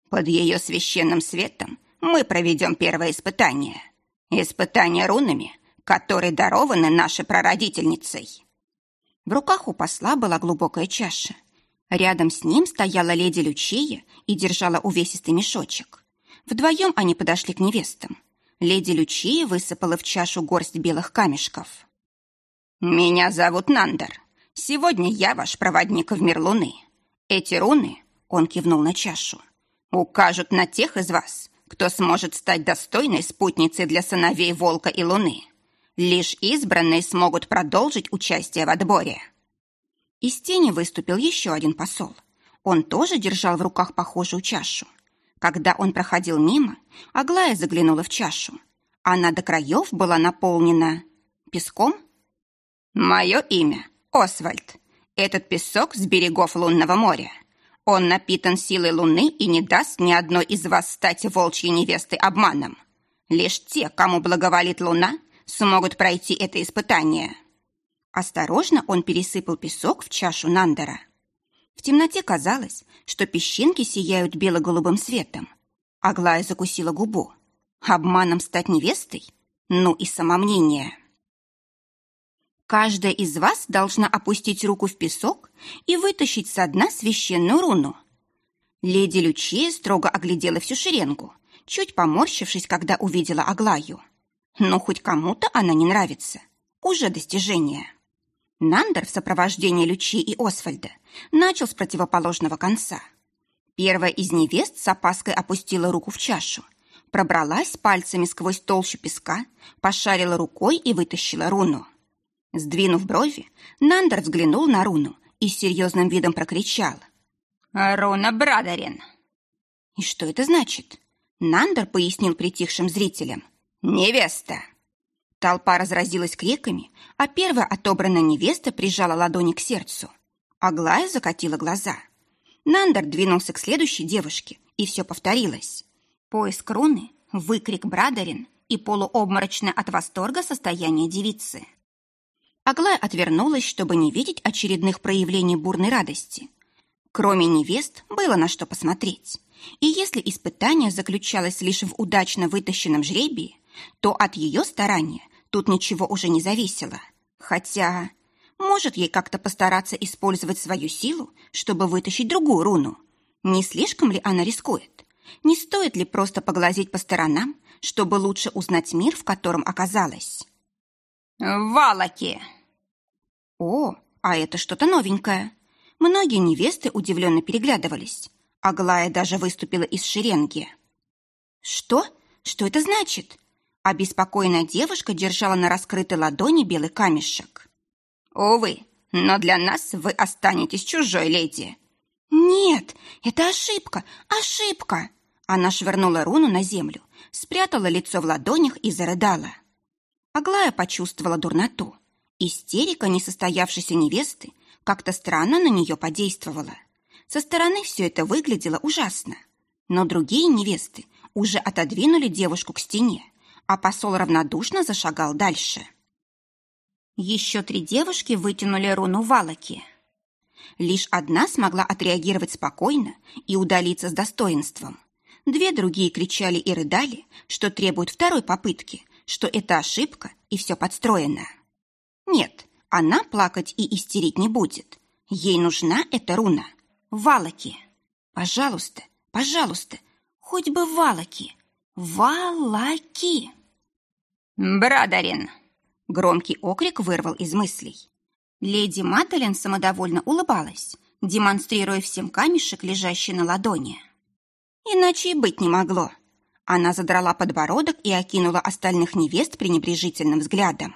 «Под ее священным светом мы проведем первое испытание. Испытание рунами, которые дарованы нашей прародительницей». В руках у посла была глубокая чаша. Рядом с ним стояла леди Лючия и держала увесистый мешочек. Вдвоем они подошли к невестам. Леди Лючия высыпала в чашу горсть белых камешков. «Меня зовут Нандер. Сегодня я ваш проводник в мир Луны. Эти руны, — он кивнул на чашу, — укажут на тех из вас, кто сможет стать достойной спутницей для сыновей Волка и Луны. Лишь избранные смогут продолжить участие в отборе. Из тени выступил еще один посол. Он тоже держал в руках похожую чашу. Когда он проходил мимо, Аглая заглянула в чашу. Она до краев была наполнена песком. «Мое имя Освальд. Этот песок с берегов лунного моря. Он напитан силой луны и не даст ни одной из вас стать волчьей невестой обманом. Лишь те, кому благоволит луна, смогут пройти это испытание. Осторожно он пересыпал песок в чашу Нандера. В темноте казалось, что песчинки сияют бело-голубым светом. Аглая закусила губу. Обманом стать невестой? Ну и самомнение. Каждая из вас должна опустить руку в песок и вытащить со дна священную руну. Леди Лючия строго оглядела всю шеренгу, чуть поморщившись, когда увидела Аглаю. Но хоть кому-то она не нравится. Уже достижение. Нандер в сопровождении Лючи и Освальда начал с противоположного конца. Первая из невест с опаской опустила руку в чашу, пробралась пальцами сквозь толщу песка, пошарила рукой и вытащила руну. Сдвинув брови, Нандер взглянул на руну и серьезным видом прокричал. «Руна Брадарин!» «И что это значит?» Нандер пояснил притихшим зрителям. «Невеста!» Толпа разразилась криками, а первая отобранная невеста прижала ладони к сердцу. Аглая закатила глаза. Нандер двинулся к следующей девушке, и все повторилось. Поиск руны, выкрик Брадарин и полуобморочное от восторга состояние девицы. Аглая отвернулась, чтобы не видеть очередных проявлений бурной радости. Кроме невест было на что посмотреть. И если испытание заключалось лишь в удачно вытащенном жребии, то от ее старания Тут ничего уже не зависело. Хотя, может ей как-то постараться использовать свою силу, чтобы вытащить другую руну? Не слишком ли она рискует? Не стоит ли просто поглазеть по сторонам, чтобы лучше узнать мир, в котором оказалась? «Валаки!» О, а это что-то новенькое. Многие невесты удивленно переглядывались. Аглая даже выступила из шеренги. «Что? Что это значит?» Обеспокоенная девушка держала на раскрытой ладони белый камешек. «Увы, но для нас вы останетесь чужой леди». «Нет, это ошибка, ошибка!» Она швырнула руну на землю, спрятала лицо в ладонях и зарыдала. Аглая почувствовала дурноту. Истерика несостоявшейся невесты как-то странно на нее подействовала. Со стороны все это выглядело ужасно. Но другие невесты уже отодвинули девушку к стене, а посол равнодушно зашагал дальше. Еще три девушки вытянули руну валоки. Лишь одна смогла отреагировать спокойно и удалиться с достоинством. Две другие кричали и рыдали, что требуют второй попытки, что это ошибка и все подстроено. Нет, она плакать и истерить не будет. Ей нужна эта руна. Валоки. Пожалуйста, пожалуйста, хоть бы валоки. Валаки! Брадарин! Громкий окрик вырвал из мыслей. Леди Маттелин самодовольно улыбалась, демонстрируя всем камешек, лежащий на ладони. Иначе и быть не могло. Она задрала подбородок и окинула остальных невест пренебрежительным взглядом.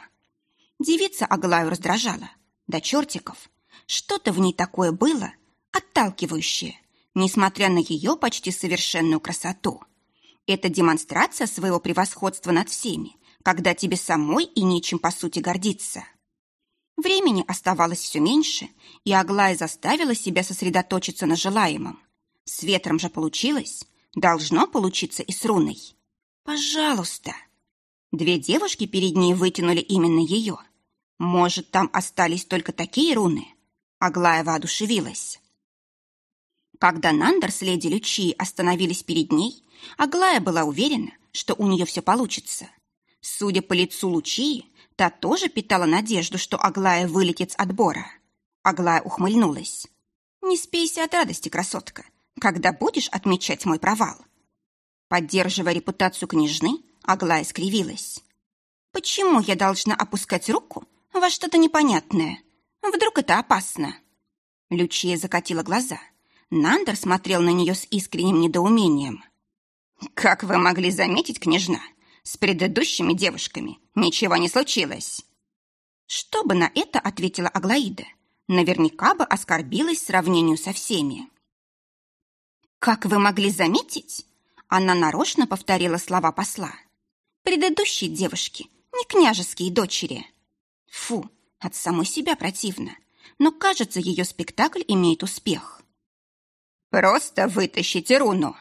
Девица Аглаю раздражала. До чертиков. Что-то в ней такое было отталкивающее, несмотря на ее почти совершенную красоту. Это демонстрация своего превосходства над всеми, когда тебе самой и нечем по сути гордиться. Времени оставалось все меньше, и Аглая заставила себя сосредоточиться на желаемом. С ветром же получилось, должно получиться и с руной. Пожалуйста. Две девушки перед ней вытянули именно ее. Может, там остались только такие руны? Аглая воодушевилась. Когда Нандер с леди Лючии остановились перед ней, Аглая была уверена, что у нее все получится. Судя по лицу Лучии, та тоже питала надежду, что Аглая вылетит с отбора. Аглая ухмыльнулась. «Не спейся от радости, красотка, когда будешь отмечать мой провал». Поддерживая репутацию княжны, Аглая скривилась. «Почему я должна опускать руку во что-то непонятное? Вдруг это опасно?» Лючия закатила глаза – Нандер смотрел на нее с искренним недоумением. «Как вы могли заметить, княжна, с предыдущими девушками ничего не случилось?» Что бы на это ответила Аглаида? Наверняка бы оскорбилась сравнению со всеми. «Как вы могли заметить?» Она нарочно повторила слова посла. «Предыдущие девушки, не княжеские дочери». Фу, от самой себя противно. Но, кажется, ее спектакль имеет успех. Просто вытащите руну.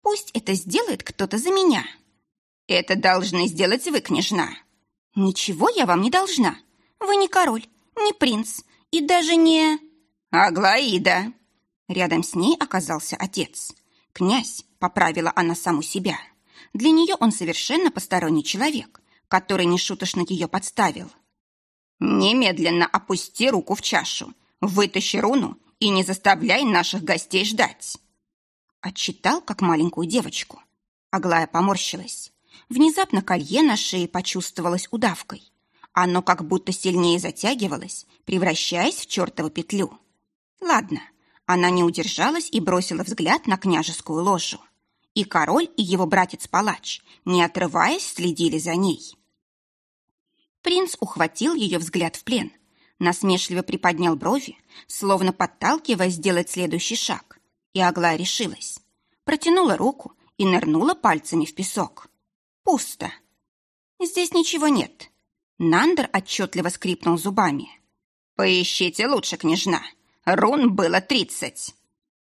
Пусть это сделает кто-то за меня. Это должны сделать вы, княжна. Ничего я вам не должна. Вы не король, не принц и даже не... Аглаида. Рядом с ней оказался отец. Князь, поправила она саму себя. Для нее он совершенно посторонний человек, который нешуточно ее подставил. «Немедленно опусти руку в чашу, вытащи руну и не заставляй наших гостей ждать!» Отчитал, как маленькую девочку. Аглая поморщилась. Внезапно колье на шее почувствовалось удавкой. Оно как будто сильнее затягивалось, превращаясь в чертову петлю. Ладно, она не удержалась и бросила взгляд на княжескую ложу. И король, и его братец-палач, не отрываясь, следили за ней. Принц ухватил ее взгляд в плен – насмешливо приподнял брови, словно подталкивая сделать следующий шаг. И Аглая решилась. Протянула руку и нырнула пальцами в песок. Пусто. Здесь ничего нет. Нандер отчетливо скрипнул зубами. «Поищите лучше, княжна. Рун было тридцать».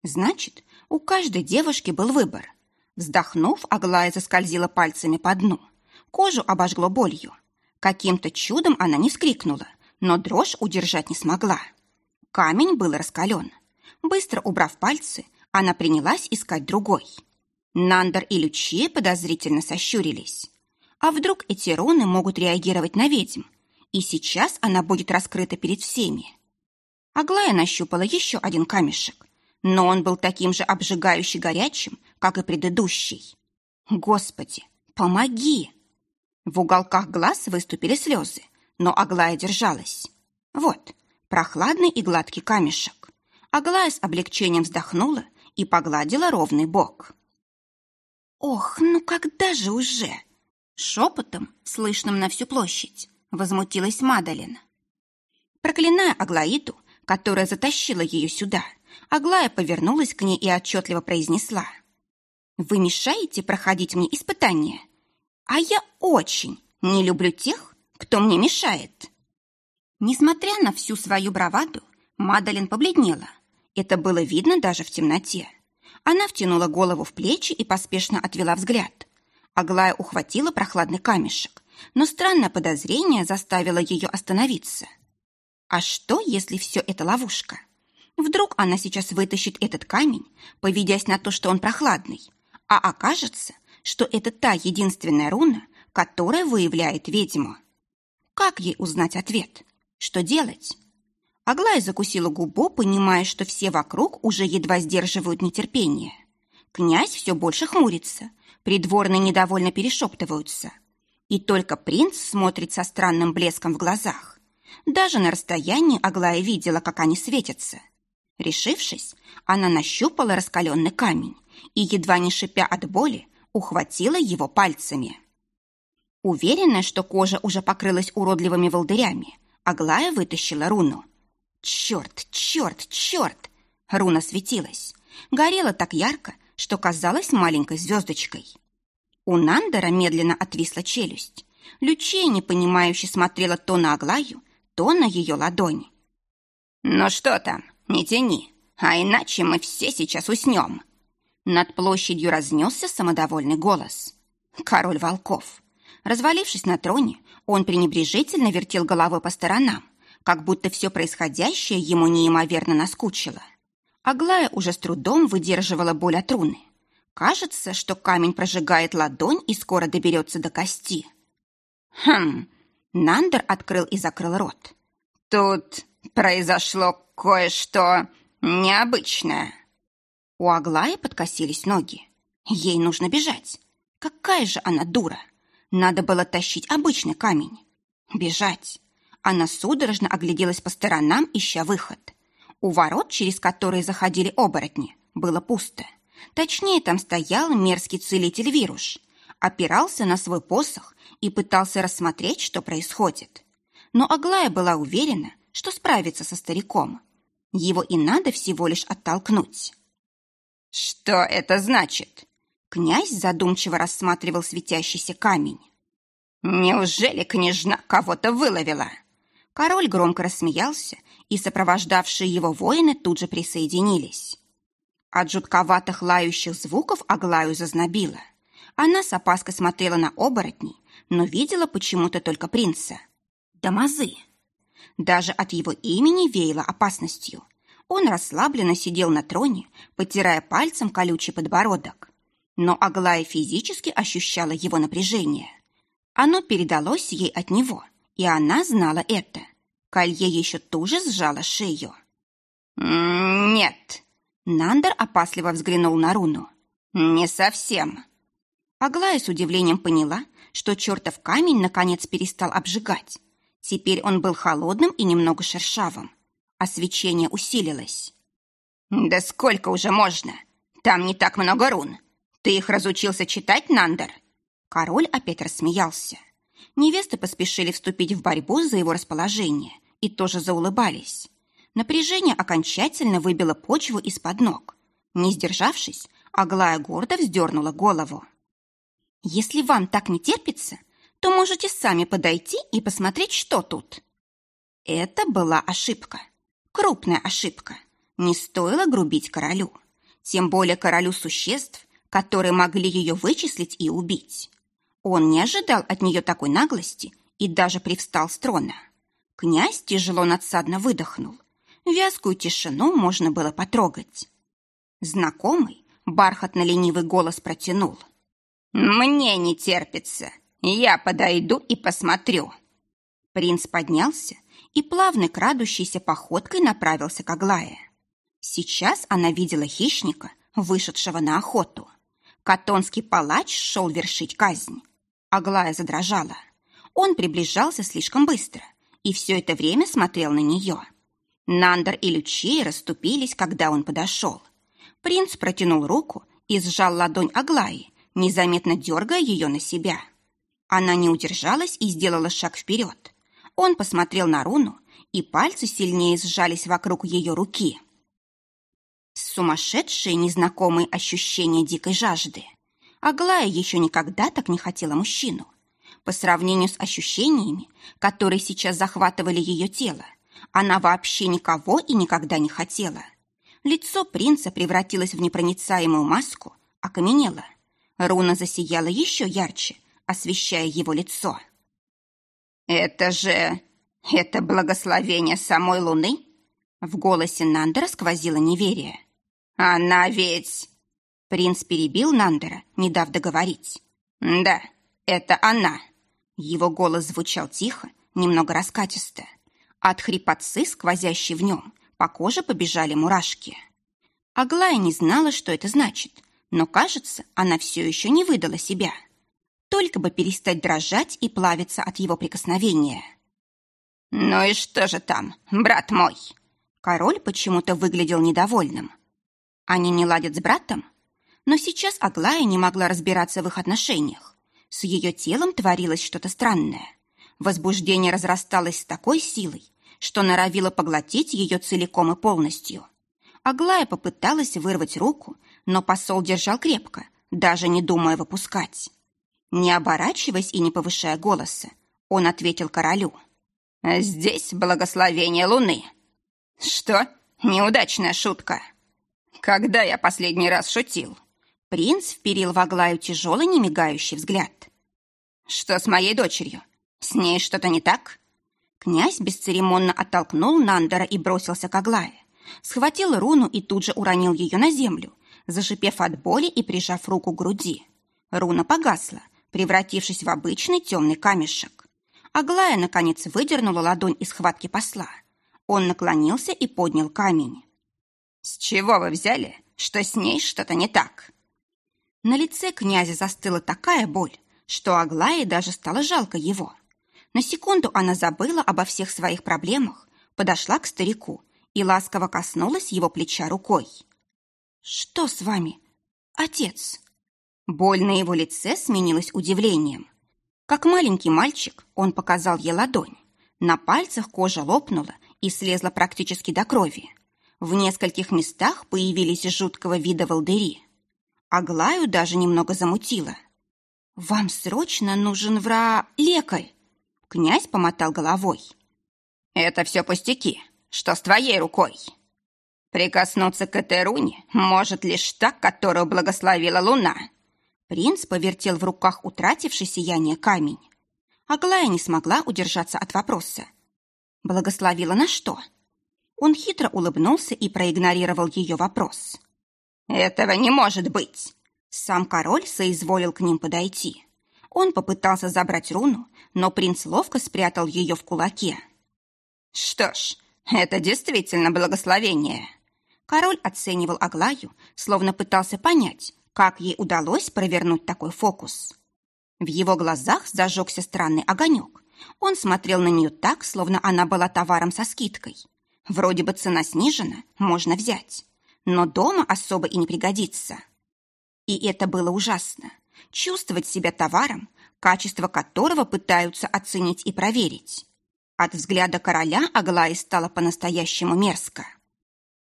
Значит, у каждой девушки был выбор. Вздохнув, Аглая заскользила пальцами по дну. Кожу обожгло болью. Каким-то чудом она не вскрикнула, но дрожь удержать не смогла. Камень был раскален. Быстро убрав пальцы, она принялась искать другой. Нандер и Лючия подозрительно сощурились. А вдруг эти руны могут реагировать на ведьм? И сейчас она будет раскрыта перед всеми. Аглая нащупала еще один камешек, но он был таким же обжигающе горячим, как и предыдущий. «Господи, помоги!» В уголках глаз выступили слезы, но Аглая держалась. Вот, прохладный и гладкий камешек. Аглая с облегчением вздохнула и погладила ровный бок. «Ох, ну когда же уже?» Шепотом, слышным на всю площадь, возмутилась Мадалин. Проклиная Аглаиду, которая затащила ее сюда, Аглая повернулась к ней и отчетливо произнесла. «Вы мешаете проходить мне испытания, а я очень не люблю тех, кто мне мешает?» Несмотря на всю свою браваду, Мадалин побледнела. Это было видно даже в темноте. Она втянула голову в плечи и поспешно отвела взгляд. Аглая ухватила прохладный камешек, но странное подозрение заставило ее остановиться. А что, если все это ловушка? Вдруг она сейчас вытащит этот камень, поведясь на то, что он прохладный, а окажется, что это та единственная руна, которая выявляет ведьму. Как ей узнать ответ? Что делать? Аглая закусила губу, понимая, что все вокруг уже едва сдерживают нетерпение. Князь все больше хмурится, придворные недовольно перешептываются. И только принц смотрит со странным блеском в глазах. Даже на расстоянии Аглая видела, как они светятся. Решившись, она нащупала раскаленный камень и, едва не шипя от боли, ухватила его пальцами. Уверенная, что кожа уже покрылась уродливыми волдырями, Аглая вытащила руну. «Черт, черт, черт! Руна светилась. Горела так ярко, что казалась маленькой звездочкой. У Нандера медленно отвисла челюсть. Лючия непонимающе смотрела то на Аглаю, то на ее ладони. «Ну что там, не тяни, а иначе мы все сейчас уснем!» Над площадью разнесся самодовольный голос. Король волков. Развалившись на троне, он пренебрежительно вертел головой по сторонам, как будто все происходящее ему неимоверно наскучило. Аглая уже с трудом выдерживала боль от руны. Кажется, что камень прожигает ладонь и скоро доберется до кости. Хм, Нандер открыл и закрыл рот. Тут произошло кое-что необычное. У Аглаи подкосились ноги. Ей нужно бежать. Какая же она дура! Надо было тащить обычный камень. Бежать. Она судорожно огляделась по сторонам, ища выход. У ворот, через которые заходили оборотни, было пусто. Точнее, там стоял мерзкий целитель Вируш, опирался на свой посох и пытался рассмотреть, что происходит. Но Аглая была уверена, что справится со стариком. Его и надо всего лишь оттолкнуть. «Что это значит?» Князь задумчиво рассматривал светящийся камень. «Неужели княжна кого-то выловила?» Король громко рассмеялся, и сопровождавшие его воины тут же присоединились. От жутковатых лающих звуков Аглаю зазнобило. Она с опаской смотрела на оборотней, но видела почему-то только принца. Дамазы. Даже от его имени веяло опасностью. Он расслабленно сидел на троне, потирая пальцем колючий подбородок. Но Аглая физически ощущала его напряжение. Оно передалось ей от него – и она знала это. Колье еще туже сжало шею. «Нет». Нандер опасливо взглянул на руну. «Не совсем». Аглая с удивлением поняла, что чертов камень наконец перестал обжигать. Теперь он был холодным и немного шершавым. А свечение усилилось. «Да сколько уже можно? Там не так много рун. Ты их разучился читать, Нандер?» Король опять рассмеялся невесты поспешили вступить в борьбу за его расположение и тоже заулыбались. Напряжение окончательно выбило почву из-под ног. Не сдержавшись, Аглая гордо вздернула голову. «Если вам так не терпится, то можете сами подойти и посмотреть, что тут». Это была ошибка. Крупная ошибка. Не стоило грубить королю. Тем более королю существ, которые могли ее вычислить и убить. Он не ожидал от нее такой наглости и даже привстал с трона. Князь тяжело надсадно выдохнул. Вязкую тишину можно было потрогать. Знакомый, бархатно-ленивый голос протянул. «Мне не терпится. Я подойду и посмотрю». Принц поднялся и плавной крадущейся походкой направился к Аглае. Сейчас она видела хищника, вышедшего на охоту. Катонский палач шел вершить казнь. Аглая задрожала. Он приближался слишком быстро и все это время смотрел на нее. Нандер и Лючия расступились, когда он подошел. Принц протянул руку и сжал ладонь Аглаи, незаметно дергая ее на себя. Она не удержалась и сделала шаг вперед. Он посмотрел на руну, и пальцы сильнее сжались вокруг ее руки. Сумасшедшие незнакомые ощущения дикой жажды. Аглая еще никогда так не хотела мужчину. По сравнению с ощущениями, которые сейчас захватывали ее тело, она вообще никого и никогда не хотела. Лицо принца превратилось в непроницаемую маску, окаменело. Руна засияла еще ярче, освещая его лицо. «Это же... это благословение самой луны?» В голосе Нандера сквозило неверие. «Она ведь...» Принц перебил Нандера, не дав договорить. «Да, это она!» Его голос звучал тихо, немного раскатисто. От хрипотцы, сквозящей в нем, по коже побежали мурашки. Аглая не знала, что это значит, но, кажется, она все еще не выдала себя. Только бы перестать дрожать и плавиться от его прикосновения. «Ну и что же там, брат мой?» Король почему-то выглядел недовольным. «Они не ладят с братом?» Но сейчас Аглая не могла разбираться в их отношениях. С ее телом творилось что-то странное. Возбуждение разрасталось с такой силой, что норовило поглотить ее целиком и полностью. Аглая попыталась вырвать руку, но посол держал крепко, даже не думая выпускать. Не оборачиваясь и не повышая голоса, он ответил королю. «Здесь благословение луны». «Что? Неудачная шутка». «Когда я последний раз шутил?» Принц вперил в Аглаю тяжелый, немигающий взгляд. «Что с моей дочерью? С ней что-то не так?» Князь бесцеремонно оттолкнул Нандера и бросился к Аглае. Схватил руну и тут же уронил ее на землю, зашипев от боли и прижав руку к груди. Руна погасла, превратившись в обычный темный камешек. Аглая, наконец, выдернула ладонь из схватки посла. Он наклонился и поднял камень. «С чего вы взяли, что с ней что-то не так?» На лице князя застыла такая боль, что Аглае даже стало жалко его. На секунду она забыла обо всех своих проблемах, подошла к старику и ласково коснулась его плеча рукой. «Что с вами, отец?» Боль на его лице сменилась удивлением. Как маленький мальчик, он показал ей ладонь. На пальцах кожа лопнула и слезла практически до крови. В нескольких местах появились жуткого вида волдыри. Аглаю даже немного замутило. «Вам срочно нужен вра... лекарь!» Князь помотал головой. «Это все пустяки. Что с твоей рукой?» «Прикоснуться к этой руне может лишь та, которую благословила луна». Принц повертел в руках утративший сияние камень. Аглая не смогла удержаться от вопроса. «Благословила на что?» Он хитро улыбнулся и проигнорировал ее вопрос. «Этого не может быть!» Сам король соизволил к ним подойти. Он попытался забрать руну, но принц ловко спрятал ее в кулаке. «Что ж, это действительно благословение!» Король оценивал Аглаю, словно пытался понять, как ей удалось провернуть такой фокус. В его глазах зажегся странный огонек. Он смотрел на нее так, словно она была товаром со скидкой. Вроде бы цена снижена, можно взять. Но дома особо и не пригодится. И это было ужасно. Чувствовать себя товаром, качество которого пытаются оценить и проверить. От взгляда короля Аглае стало по-настоящему мерзко.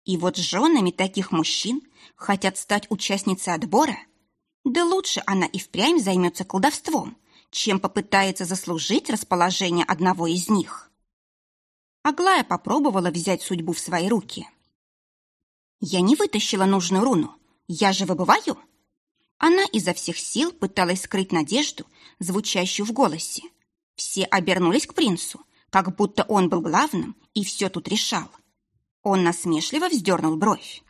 И вот женами таких мужчин хотят стать участницей отбора? Да лучше она и впрямь займется колдовством, чем попытается заслужить расположение одного из них. Аглая попробовала взять судьбу в свои руки. «Я не вытащила нужную руну. Я же выбываю?» Она изо всех сил пыталась скрыть надежду, звучащую в голосе. Все обернулись к принцу, как будто он был главным и все тут решал. Он насмешливо вздернул бровь.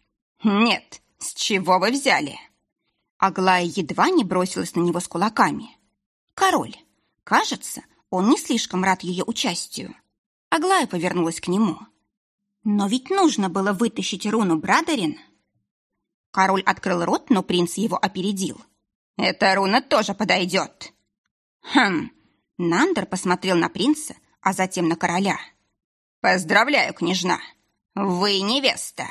«Нет, с чего вы взяли?» Аглая едва не бросилась на него с кулаками. «Король, кажется, он не слишком рад ее участию». Аглая повернулась к нему. «Но ведь нужно было вытащить руну Брадерин». Король открыл рот, но принц его опередил. «Эта руна тоже подойдет». «Хм...» Нандер посмотрел на принца, а затем на короля. «Поздравляю, княжна! Вы невеста!»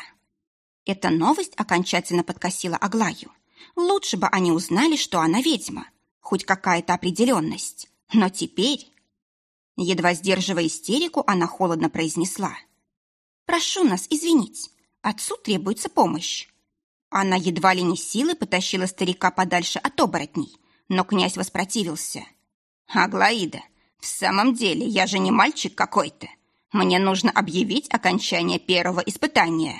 Эта новость окончательно подкосила Аглаю. Лучше бы они узнали, что она ведьма. Хоть какая-то определенность. Но теперь... Едва сдерживая истерику, она холодно произнесла. «Прошу нас извинить. Отцу требуется помощь». Она едва ли не силой потащила старика подальше от оборотней, но князь воспротивился. «Аглаида, в самом деле я же не мальчик какой-то. Мне нужно объявить окончание первого испытания».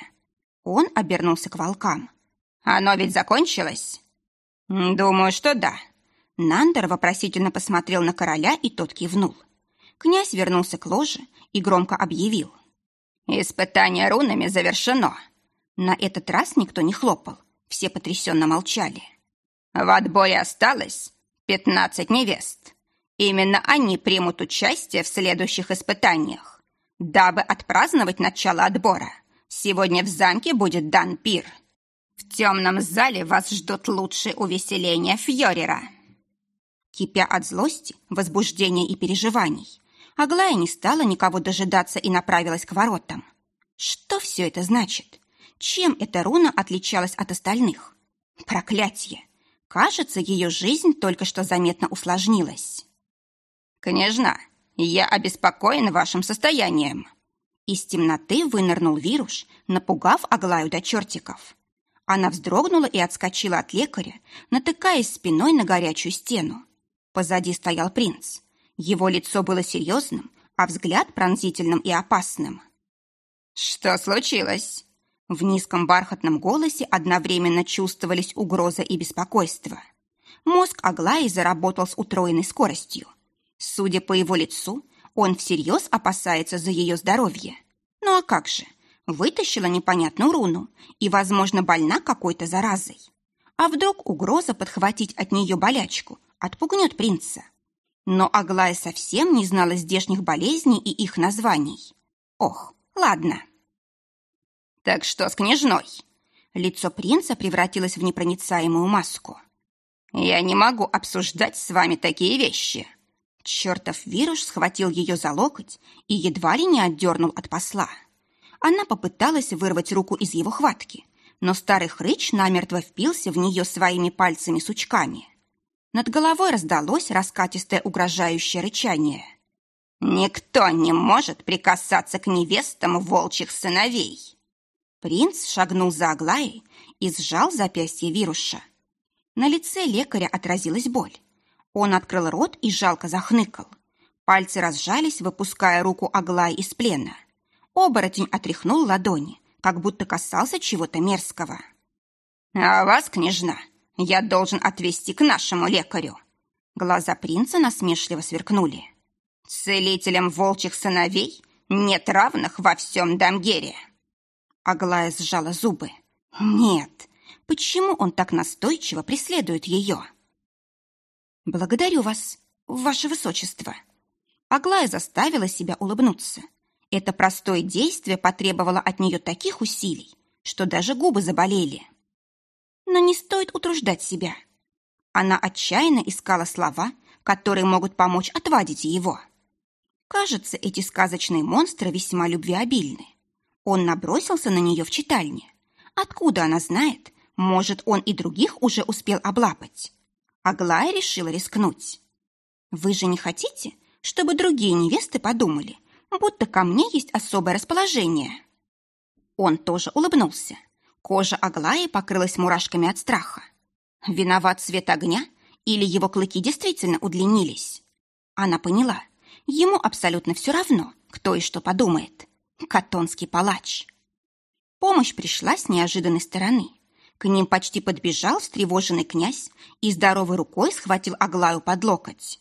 Он обернулся к волкам. «Оно ведь закончилось?» «Думаю, что да». Нандер вопросительно посмотрел на короля, и тот кивнул. Князь вернулся к ложе и громко объявил. «Испытание рунами завершено». На этот раз никто не хлопал, все потрясенно молчали. В отборе осталось пятнадцать невест. Именно они примут участие в следующих испытаниях. Дабы отпраздновать начало отбора, сегодня в замке будет дан пир. В темном зале вас ждут лучшие увеселения Фьорера. Кипя от злости, возбуждения и переживаний, Аглая не стала никого дожидаться и направилась к воротам. Что все это значит? Чем эта руна отличалась от остальных? Проклятие! Кажется, ее жизнь только что заметно усложнилась. «Княжна, я обеспокоен вашим состоянием». Из темноты вынырнул вирус, напугав Аглаю до чертиков. Она вздрогнула и отскочила от лекаря, натыкаясь спиной на горячую стену. Позади стоял принц. Его лицо было серьезным, а взгляд пронзительным и опасным. «Что случилось?» В низком бархатном голосе одновременно чувствовались угроза и беспокойство. Мозг Аглаи заработал с утроенной скоростью. Судя по его лицу, он всерьез опасается за ее здоровье. Ну а как же? Вытащила непонятную руну и, возможно, больна какой-то заразой. А вдруг угроза подхватить от нее болячку отпугнет принца? Но Аглая совсем не знала здешних болезней и их названий. Ох, ладно. «Так что с княжной?» Лицо принца превратилось в непроницаемую маску. «Я не могу обсуждать с вами такие вещи». Чертов вирус схватил ее за локоть и едва ли не отдернул от посла. Она попыталась вырвать руку из его хватки, но старый хрыч намертво впился в нее своими пальцами-сучками. Над головой раздалось раскатистое угрожающее рычание. «Никто не может прикасаться к невестам волчьих сыновей!» Принц шагнул за Аглаей и сжал запястье вируша. На лице лекаря отразилась боль. Он открыл рот и жалко захныкал. Пальцы разжались, выпуская руку Аглаи из плена. Оборотень отряхнул ладони, как будто касался чего-то мерзкого. «А вас, княжна, я должен отвезти к нашему лекарю». Глаза принца насмешливо сверкнули. «Целителям волчьих сыновей нет равных во всем Дамгере». Аглая сжала зубы. «Нет, почему он так настойчиво преследует ее?» «Благодарю вас, ваше высочество». Аглая заставила себя улыбнуться. Это простое действие потребовало от нее таких усилий, что даже губы заболели. Но не стоит утруждать себя. Она отчаянно искала слова, которые могут помочь отвадить его. Кажется, эти сказочные монстры весьма любвеобильны. Он набросился на нее в читальне. Откуда она знает? Может, он и других уже успел облапать. Аглая решила рискнуть. «Вы же не хотите, чтобы другие невесты подумали, будто ко мне есть особое расположение?» Он тоже улыбнулся. Кожа Аглаи покрылась мурашками от страха. Виноват свет огня или его клыки действительно удлинились? Она поняла, ему абсолютно все равно, кто и что подумает. Катонский палач. Помощь пришла с неожиданной стороны. К ним почти подбежал встревоженный князь и здоровой рукой схватил Аглаю под локоть.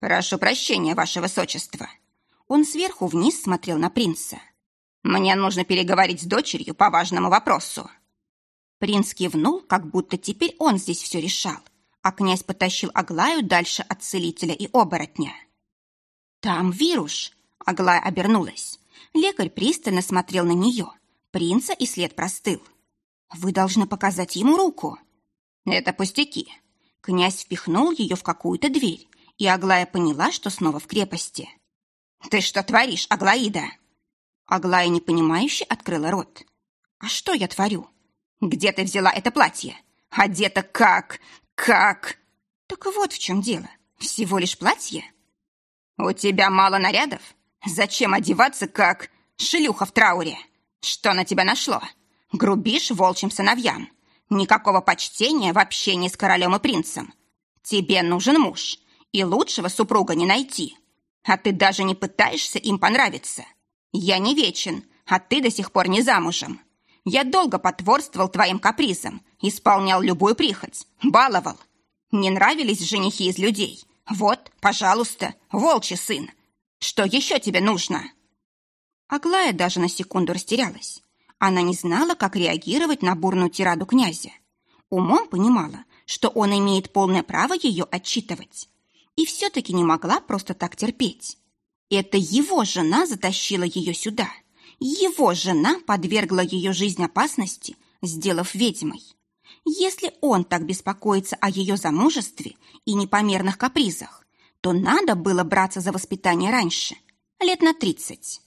«Прошу прощения, ваше высочество». Он сверху вниз смотрел на принца. «Мне нужно переговорить с дочерью по важному вопросу». Принц кивнул, как будто теперь он здесь все решал, а князь потащил Аглаю дальше от целителя и оборотня. «Там вирус!» — Аглая обернулась. Лекарь пристально смотрел на нее. Принца и след простыл. Вы должны показать ему руку. Это пустяки. Князь впихнул ее в какую-то дверь, и Аглая поняла, что снова в крепости. Ты что творишь, Аглаида? Аглая непонимающе открыла рот. А что я творю? Где ты взяла это платье? Одета как? Как? Так вот в чем дело. Всего лишь платье? У тебя мало нарядов? Зачем одеваться как шлюха в трауре? Что на тебя нашло? Грубишь волчьим сыновьям. Никакого почтения в общении с королем и принцем. Тебе нужен муж, и лучшего супруга не найти. А ты даже не пытаешься им понравиться. Я не вечен, а ты до сих пор не замужем. Я долго потворствовал твоим капризам, исполнял любую прихоть, баловал. Не нравились женихи из людей. Вот, пожалуйста, волчий сын. Что еще тебе нужно?» Аглая даже на секунду растерялась. Она не знала, как реагировать на бурную тираду князя. Умом понимала, что он имеет полное право ее отчитывать. И все-таки не могла просто так терпеть. Это его жена затащила ее сюда. Его жена подвергла ее жизнь опасности, сделав ведьмой. Если он так беспокоится о ее замужестве и непомерных капризах, то надо было браться за воспитание раньше, лет на тридцать.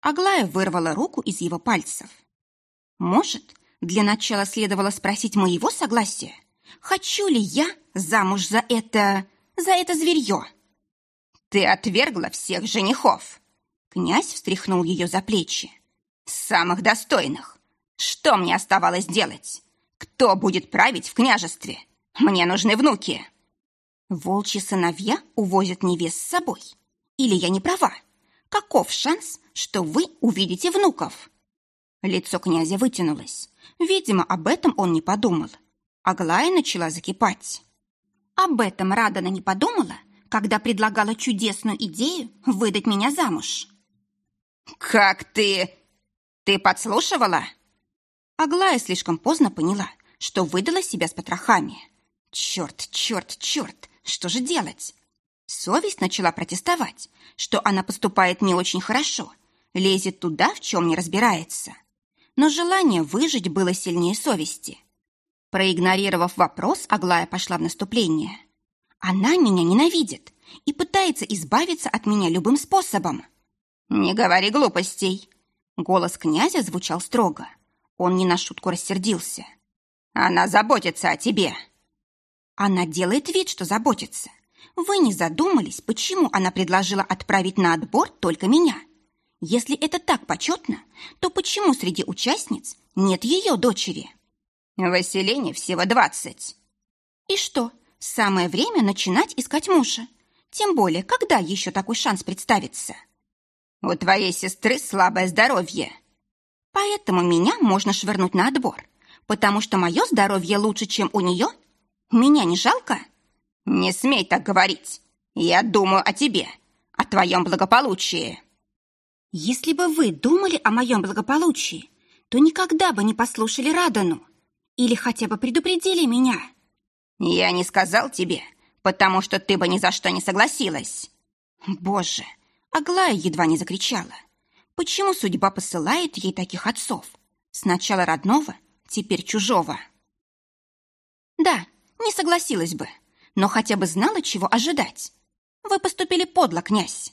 Аглая вырвала руку из его пальцев. Может, для начала следовало спросить моего согласия? Хочу ли я замуж за это... за это зверье? Ты отвергла всех женихов. Князь встряхнул ее за плечи. «Самых достойных! Что мне оставалось делать? Кто будет править в княжестве? Мне нужны внуки!» Волчьи сыновья увозят невест с собой. Или я не права? Каков шанс, что вы увидите внуков? Лицо князя вытянулось. Видимо, об этом он не подумал. Аглая начала закипать. Об этом Радана не подумала, когда предлагала чудесную идею выдать меня замуж. «Как ты... ты подслушивала?» Аглая слишком поздно поняла, что выдала себя с потрохами. «Черт, черт, черт, что же делать?» Совесть начала протестовать, что она поступает не очень хорошо, лезет туда, в чем не разбирается. Но желание выжить было сильнее совести. Проигнорировав вопрос, Аглая пошла в наступление. «Она меня ненавидит и пытается избавиться от меня любым способом». «Не говори глупостей!» Голос князя звучал строго. Он не на шутку рассердился. «Она заботится о тебе!» Она делает вид, что заботится. Вы не задумались, почему она предложила отправить на отбор только меня? Если это так почетно, то почему среди участниц нет ее дочери? Василине всего двадцать. И что, самое время начинать искать мужа? Тем более, когда еще такой шанс представится? У твоей сестры слабое здоровье. Поэтому меня можно швырнуть на отбор, потому что мое здоровье лучше, чем у нее? Меня не жалко? Не смей так говорить. Я думаю о тебе, о твоем благополучии. Если бы вы думали о моем благополучии, то никогда бы не послушали Радану или хотя бы предупредили меня. Я не сказал тебе, потому что ты бы ни за что не согласилась. Боже, Аглая едва не закричала. Почему судьба посылает ей таких отцов? Сначала родного, теперь чужого. Да, не согласилась бы, но хотя бы знала, чего ожидать. Вы поступили подло, князь.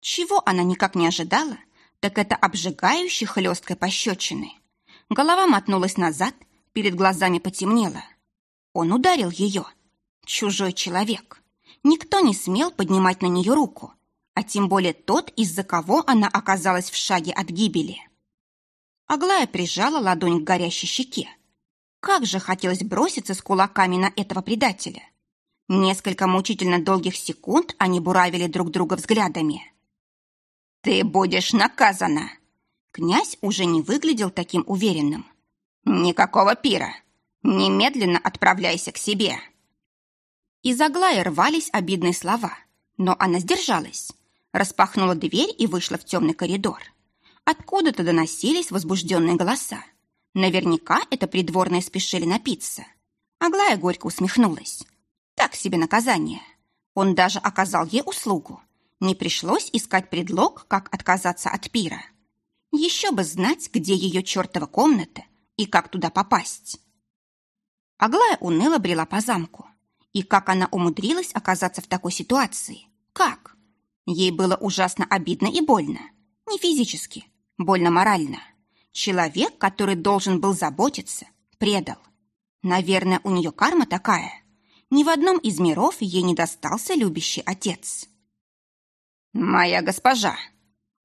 Чего она никак не ожидала, так это обжигающей хлесткой пощечины. Голова мотнулась назад, перед глазами потемнело. Он ударил ее. Чужой человек. Никто не смел поднимать на нее руку, а тем более тот, из-за кого она оказалась в шаге от гибели. Аглая прижала ладонь к горящей щеке. Как же хотелось броситься с кулаками на этого предателя. Несколько мучительно долгих секунд они буравили друг друга взглядами. «Ты будешь наказана!» Князь уже не выглядел таким уверенным. «Никакого пира! Немедленно отправляйся к себе!» Из Аглаи рвались обидные слова, но она сдержалась, распахнула дверь и вышла в темный коридор. Откуда-то доносились возбужденные голоса. Наверняка это придворные спешили напиться. Аглая горько усмехнулась. Так себе наказание. Он даже оказал ей услугу. Не пришлось искать предлог, как отказаться от пира. Еще бы знать, где ее чертова комната и как туда попасть. Аглая уныло брела по замку. И как она умудрилась оказаться в такой ситуации? Как? Ей было ужасно обидно и больно. Не физически, больно морально. Человек, который должен был заботиться, предал. Наверное, у нее карма такая. Ни в одном из миров ей не достался любящий отец. «Моя госпожа!»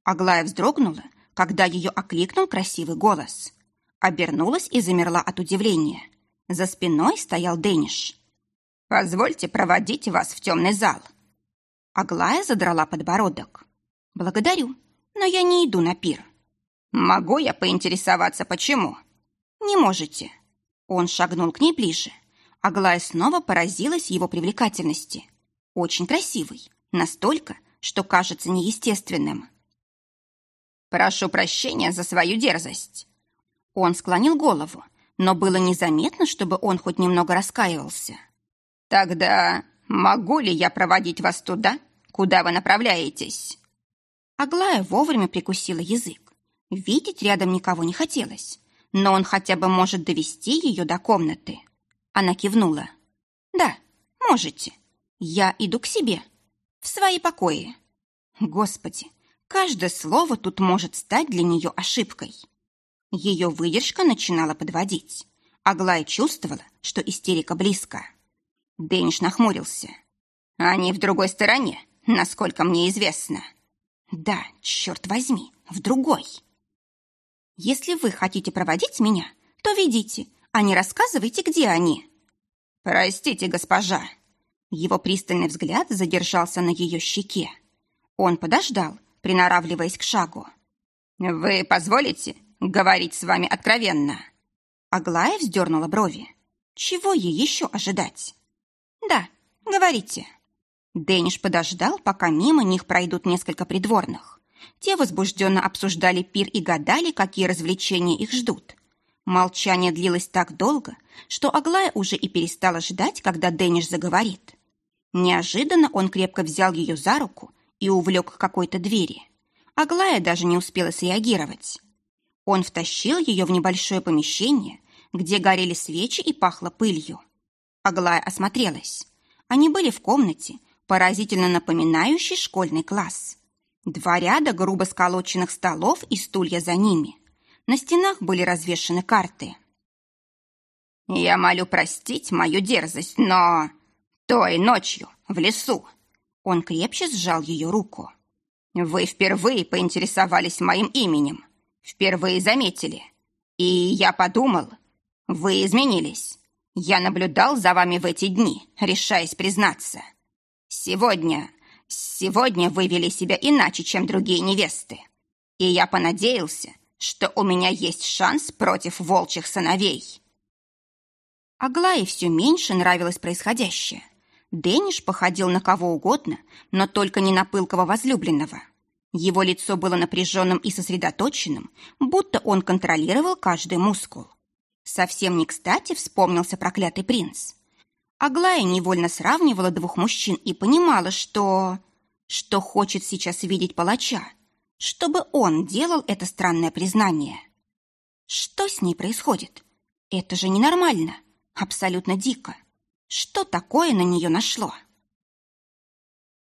Аглая вздрогнула, когда ее окликнул красивый голос. Обернулась и замерла от удивления. За спиной стоял Дэниш. «Позвольте проводить вас в темный зал». Аглая задрала подбородок. «Благодарю, но я не иду на пир». «Могу я поинтересоваться, почему?» «Не можете». Он шагнул к ней ближе. Аглая снова поразилась его привлекательности. Очень красивый, настолько, что кажется неестественным. «Прошу прощения за свою дерзость». Он склонил голову, но было незаметно, чтобы он хоть немного раскаивался. «Тогда могу ли я проводить вас туда, куда вы направляетесь?» Аглая вовремя прикусила язык. Видеть рядом никого не хотелось, но он хотя бы может довести ее до комнаты. Она кивнула. «Да, можете. Я иду к себе» в свои покои. Господи, каждое слово тут может стать для нее ошибкой. Ее выдержка начинала подводить. Аглая чувствовала, что истерика близко. Дэниш нахмурился. «Они в другой стороне, насколько мне известно». Да, черт возьми, в другой. Если вы хотите проводить меня, то ведите, а не рассказывайте, где они. Простите, госпожа. Его пристальный взгляд задержался на ее щеке. Он подождал, приноравливаясь к шагу. «Вы позволите говорить с вами откровенно?» Аглая вздернула брови. «Чего ей еще ожидать?» «Да, говорите». Дэниш подождал, пока мимо них пройдут несколько придворных. Те возбужденно обсуждали пир и гадали, какие развлечения их ждут. Молчание длилось так долго, что Аглая уже и перестала ждать, когда Дэниш заговорит. Неожиданно он крепко взял ее за руку и увлек к какой-то двери. Аглая даже не успела среагировать. Он втащил ее в небольшое помещение, где горели свечи и пахло пылью. Аглая осмотрелась. Они были в комнате, поразительно напоминающей школьный класс. Два ряда грубо сколоченных столов и стулья за ними. На стенах были развешаны карты. «Я молю простить мою дерзость, но...» «Той ночью, в лесу...» Он крепче сжал ее руку. Вы впервые поинтересовались моим именем, впервые заметили. И я подумал, вы изменились. Я наблюдал за вами в эти дни, решаясь признаться. Сегодня, сегодня вы вели себя иначе, чем другие невесты. И я понадеялся, что у меня есть шанс против волчьих сыновей. Аглае все меньше нравилось происходящее. Дэниш походил на кого угодно, но только не на пылкого возлюбленного. Его лицо было напряженным и сосредоточенным, будто он контролировал каждый мускул. Совсем не кстати вспомнился проклятый принц. Аглая невольно сравнивала двух мужчин и понимала, что... что хочет сейчас видеть палача, чтобы он делал это странное признание. Что с ней происходит? Это же ненормально, абсолютно дико. Что такое на нее нашло?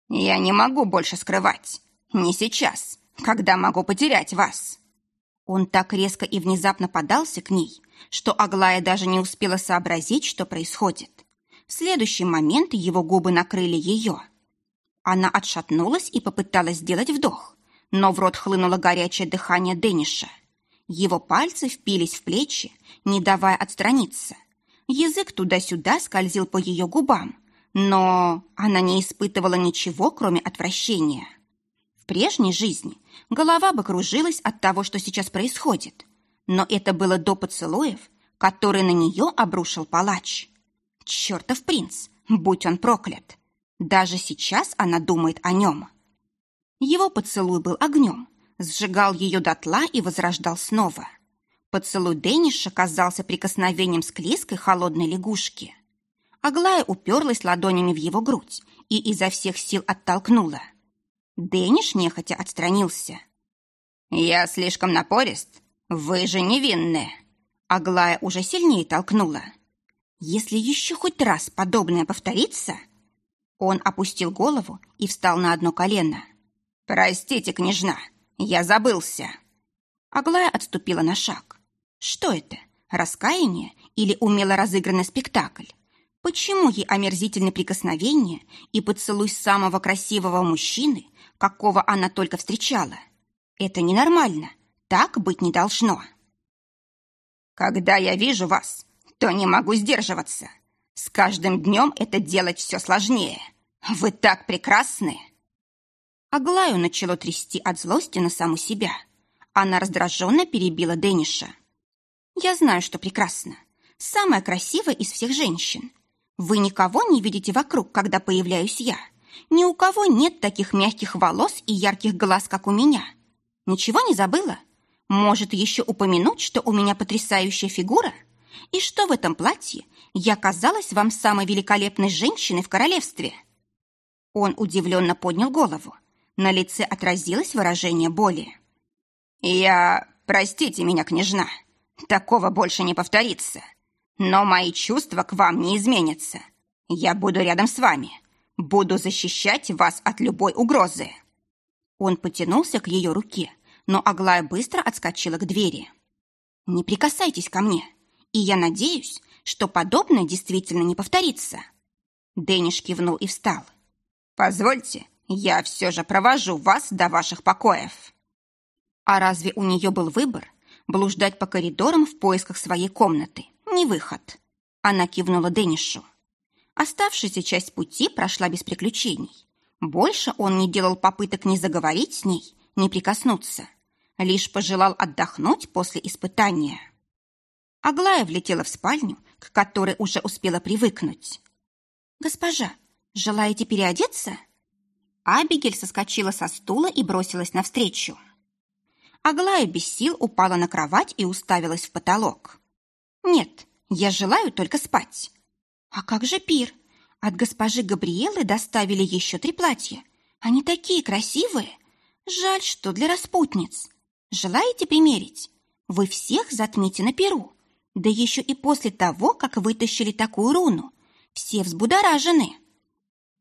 «Я не могу больше скрывать. Не сейчас, когда могу потерять вас». Он так резко и внезапно подался к ней, что Аглая даже не успела сообразить, что происходит. В следующий момент его губы накрыли ее. Она отшатнулась и попыталась сделать вдох, но в рот хлынуло горячее дыхание Дениша. Его пальцы впились в плечи, не давая отстраниться. Язык туда-сюда скользил по ее губам, но она не испытывала ничего, кроме отвращения. В прежней жизни голова бы кружилась от того, что сейчас происходит, но это было до поцелуев, которые на нее обрушил палач. Чертов принц, будь он проклят! Даже сейчас она думает о нем. Его поцелуй был огнем, сжигал ее дотла и возрождал снова – Поцелуй Дэниша казался прикосновением склизкой холодной лягушки. Аглая уперлась ладонями в его грудь и изо всех сил оттолкнула. Дэниш нехотя отстранился. «Я слишком напорист? Вы же невинные!» Аглая уже сильнее толкнула. «Если еще хоть раз подобное повторится...» Он опустил голову и встал на одно колено. «Простите, княжна, я забылся!» Аглая отступила на шаг. Что это? Раскаяние или умело разыгранный спектакль? Почему ей омерзительны прикосновения и поцелуй самого красивого мужчины, какого она только встречала? Это ненормально. Так быть не должно. Когда я вижу вас, то не могу сдерживаться. С каждым днем это делать все сложнее. Вы так прекрасны. Аглаю начало трясти от злости на саму себя. Она раздраженно перебила Дениша. Я знаю, что прекрасно. Самая красивая из всех женщин. Вы никого не видите вокруг, когда появляюсь я. Ни у кого нет таких мягких волос и ярких глаз, как у меня. Ничего не забыла? Может, еще упомянуть, что у меня потрясающая фигура? И что в этом платье я казалась вам самой великолепной женщиной в королевстве?» Он удивленно поднял голову. На лице отразилось выражение боли. «Я... Простите меня, княжна. Такого больше не повторится. Но мои чувства к вам не изменятся. Я буду рядом с вами. Буду защищать вас от любой угрозы». Он потянулся к ее руке, но Аглая быстро отскочила к двери. «Не прикасайтесь ко мне, и я надеюсь, что подобное действительно не повторится». Дэниш кивнул и встал. «Позвольте я все же провожу вас до ваших покоев». А разве у нее был выбор? Блуждать по коридорам в поисках своей комнаты. Не выход. Она кивнула Денишу. Оставшаяся часть пути прошла без приключений. Больше он не делал попыток ни заговорить с ней, ни прикоснуться. Лишь пожелал отдохнуть после испытания. Аглая влетела в спальню, к которой уже успела привыкнуть. «Госпожа, желаете переодеться?» Абигель соскочила со стула и бросилась навстречу. Аглая без сил упала на кровать и уставилась в потолок. «Нет, я желаю только спать». «А как же пир? От госпожи Габриэлы доставили еще три платья. Они такие красивые. Жаль, что для распутниц. Желаете примерить? Вы всех затмите на перу. Да еще и после того, как вытащили такую руну. Все взбудоражены».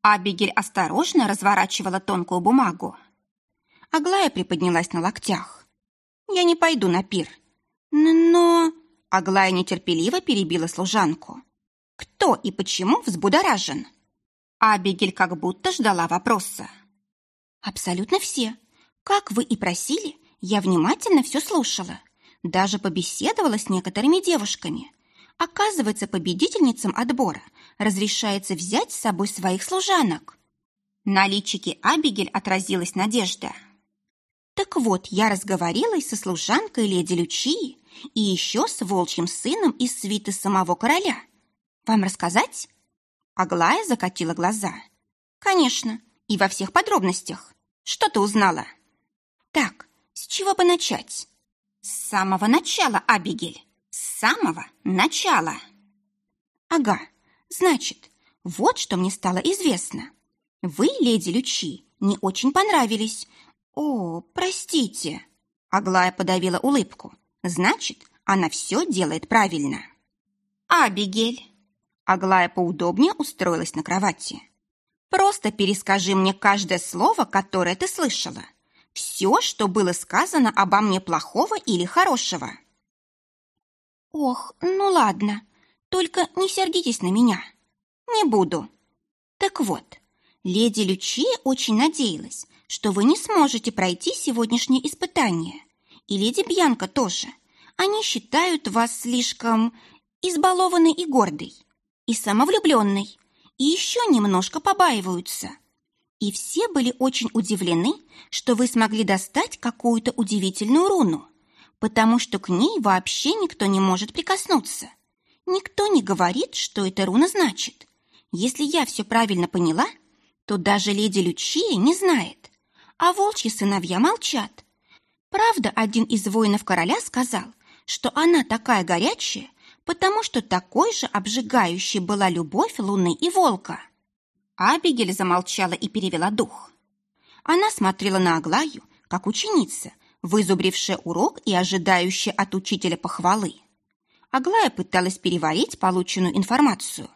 Абигель осторожно разворачивала тонкую бумагу. Аглая приподнялась на локтях. «Я не пойду на пир». «Но...» Аглая нетерпеливо перебила служанку. «Кто и почему взбудоражен?» Абигель как будто ждала вопроса. «Абсолютно все. Как вы и просили, я внимательно все слушала. Даже побеседовала с некоторыми девушками. Оказывается, победительницам отбора разрешается взять с собой своих служанок. На личике Абигель отразилась надежда. Так вот, я разговорилась со служанкой леди Лючии и еще с волчьим сыном из свиты самого короля. Вам рассказать? Аглая закатила глаза. Конечно, и во всех подробностях. Что ты узнала? Так, с чего бы начать? С самого начала, Абигель самого начала. Ага, значит, вот что мне стало известно. Вы, леди Лючи, не очень понравились. О, простите. Аглая подавила улыбку. Значит, она все делает правильно. Абигель. Аглая поудобнее устроилась на кровати. Просто перескажи мне каждое слово, которое ты слышала. Все, что было сказано обо мне плохого или хорошего. «Ох, ну ладно, только не сердитесь на меня. Не буду». Так вот, леди Лючия очень надеялась, что вы не сможете пройти сегодняшнее испытание. И леди Бьянка тоже. Они считают вас слишком избалованной и гордой, и самовлюбленной, и еще немножко побаиваются. И все были очень удивлены, что вы смогли достать какую-то удивительную руну потому что к ней вообще никто не может прикоснуться. Никто не говорит, что эта руна значит. Если я все правильно поняла, то даже леди Лючия не знает, а волчьи сыновья молчат. Правда, один из воинов короля сказал, что она такая горячая, потому что такой же обжигающей была любовь луны и волка. Абигель замолчала и перевела дух. Она смотрела на Аглаю, как ученица, вызубрившая урок и ожидающая от учителя похвалы. Аглая пыталась переварить полученную информацию.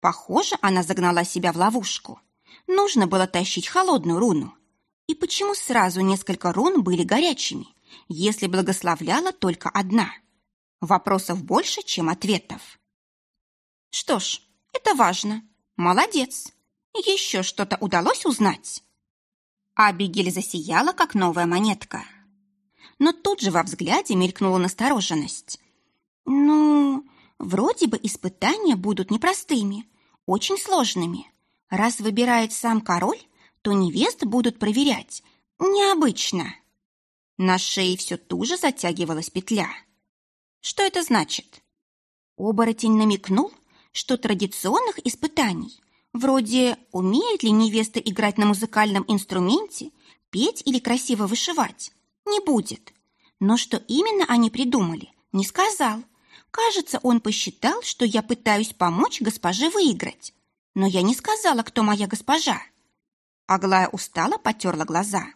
Похоже, она загнала себя в ловушку. Нужно было тащить холодную руну. И почему сразу несколько рун были горячими, если благословляла только одна? Вопросов больше, чем ответов. Что ж, это важно. Молодец. Еще что-то удалось узнать? Абигель засияла, как новая монетка но тут же во взгляде мелькнула настороженность. «Ну, вроде бы испытания будут непростыми, очень сложными. Раз выбирает сам король, то невест будут проверять. Необычно». На шее все туже затягивалась петля. «Что это значит?» Оборотень намекнул, что традиционных испытаний, вроде умеет ли невеста играть на музыкальном инструменте, петь или красиво вышивать, не будет. Но что именно они придумали, не сказал. Кажется, он посчитал, что я пытаюсь помочь госпоже выиграть. Но я не сказала, кто моя госпожа. Аглая устало потерла глаза.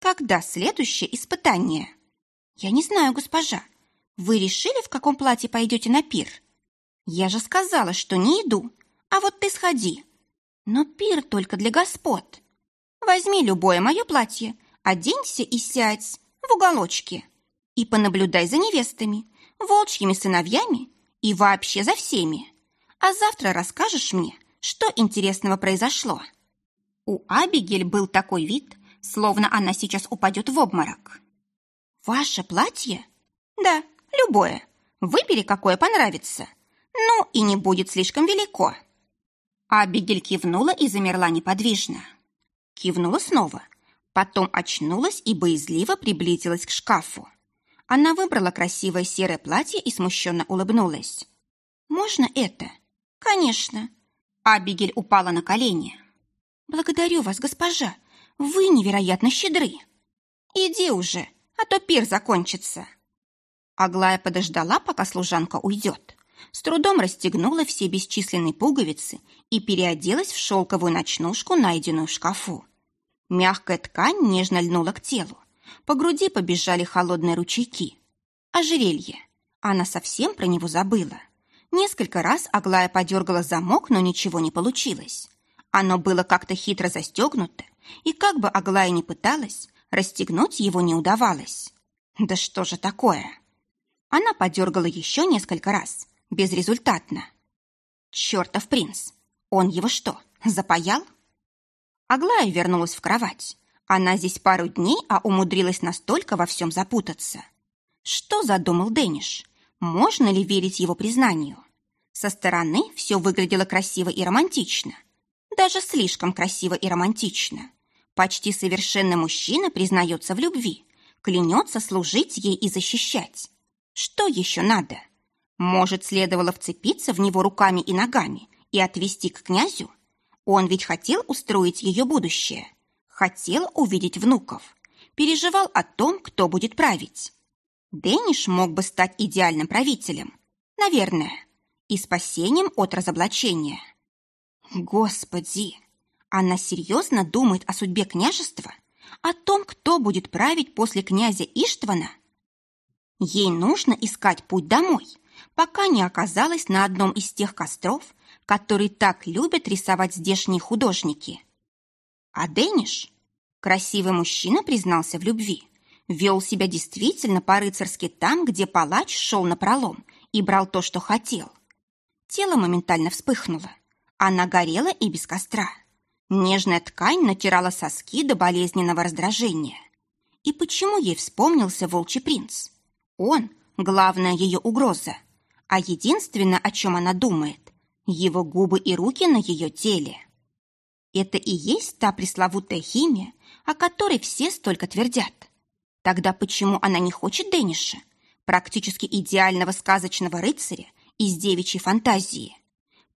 Когда следующее испытание? Я не знаю, госпожа. Вы решили, в каком платье пойдете на пир? Я же сказала, что не иду. А вот ты сходи. Но пир только для господ. Возьми любое мое платье, оденься и сядь в уголочке и понаблюдай за невестами, волчьими сыновьями и вообще за всеми. А завтра расскажешь мне, что интересного произошло». У Абигель был такой вид, словно она сейчас упадет в обморок. «Ваше платье?» «Да, любое. Выбери, какое понравится. Ну, и не будет слишком велико». Абигель кивнула и замерла неподвижно. Кивнула снова, потом очнулась и боязливо приблизилась к шкафу. Она выбрала красивое серое платье и смущенно улыбнулась. «Можно это?» «Конечно». Абигель упала на колени. «Благодарю вас, госпожа. Вы невероятно щедры. Иди уже, а то пир закончится». Аглая подождала, пока служанка уйдет. С трудом расстегнула все бесчисленные пуговицы и переоделась в шелковую ночнушку, найденную в шкафу. Мягкая ткань нежно льнула к телу. По груди побежали холодные ручейки. Ожерелье. Она совсем про него забыла. Несколько раз Аглая подергала замок, но ничего не получилось. Оно было как-то хитро застегнуто, и как бы Аглая ни пыталась, расстегнуть его не удавалось. Да что же такое? Она подергала еще несколько раз, безрезультатно. Чертов принц! Он его что, запаял? Аглая вернулась в кровать. Она здесь пару дней, а умудрилась настолько во всем запутаться. Что задумал Дэниш? Можно ли верить его признанию? Со стороны все выглядело красиво и романтично – даже слишком красиво и романтично. Почти совершенный мужчина признается в любви, клянется служить ей и защищать. Что еще надо? Может, следовало вцепиться в него руками и ногами и отвести к князю? Он ведь хотел устроить ее будущее, хотел увидеть внуков, переживал о том, кто будет править. Дэниш мог бы стать идеальным правителем, наверное, и спасением от разоблачения. Господи! Она серьезно думает о судьбе княжества? О том, кто будет править после князя Иштвана? Ей нужно искать путь домой, пока не оказалась на одном из тех костров, которые так любят рисовать здешние художники. А Дэниш? Красивый мужчина признался в любви. Вел себя действительно по-рыцарски там, где палач шел на пролом и брал то, что хотел. Тело моментально вспыхнуло. Она горела и без костра. Нежная ткань натирала соски до болезненного раздражения. И почему ей вспомнился волчий принц? Он — главная ее угроза. А единственное, о чем она думает — его губы и руки на ее теле. Это и есть та пресловутая химия, о которой все столько твердят. Тогда почему она не хочет Дэниша, практически идеального сказочного рыцаря из девичьей фантазии?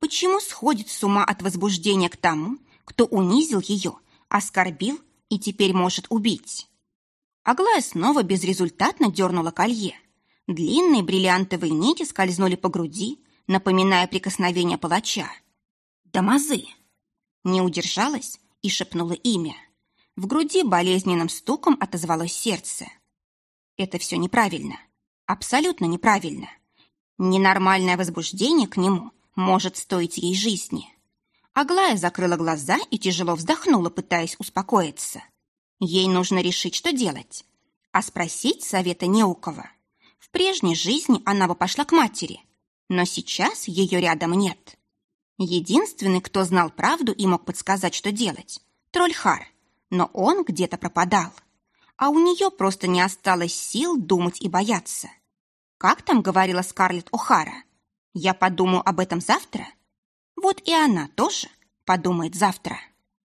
Почему сходит с ума от возбуждения к тому, кто унизил ее, оскорбил и теперь может убить? Аглая снова безрезультатно дернула колье. Длинные бриллиантовые нити скользнули по груди, напоминая прикосновение палача. «Дамазы!» Не удержалась и шепнула имя. В груди болезненным стуком отозвалось сердце. Это все неправильно. Абсолютно неправильно. Ненормальное возбуждение к нему может стоить ей жизни. Аглая закрыла глаза и тяжело вздохнула, пытаясь успокоиться. Ей нужно решить, что делать. А спросить совета не у кого. В прежней жизни она бы пошла к матери, но сейчас ее рядом нет. Единственный, кто знал правду и мог подсказать, что делать – Трольхар, но он где-то пропадал. А у нее просто не осталось сил думать и бояться. Как там говорила Скарлетт О'Хара – я подумаю об этом завтра. Вот и она тоже подумает завтра.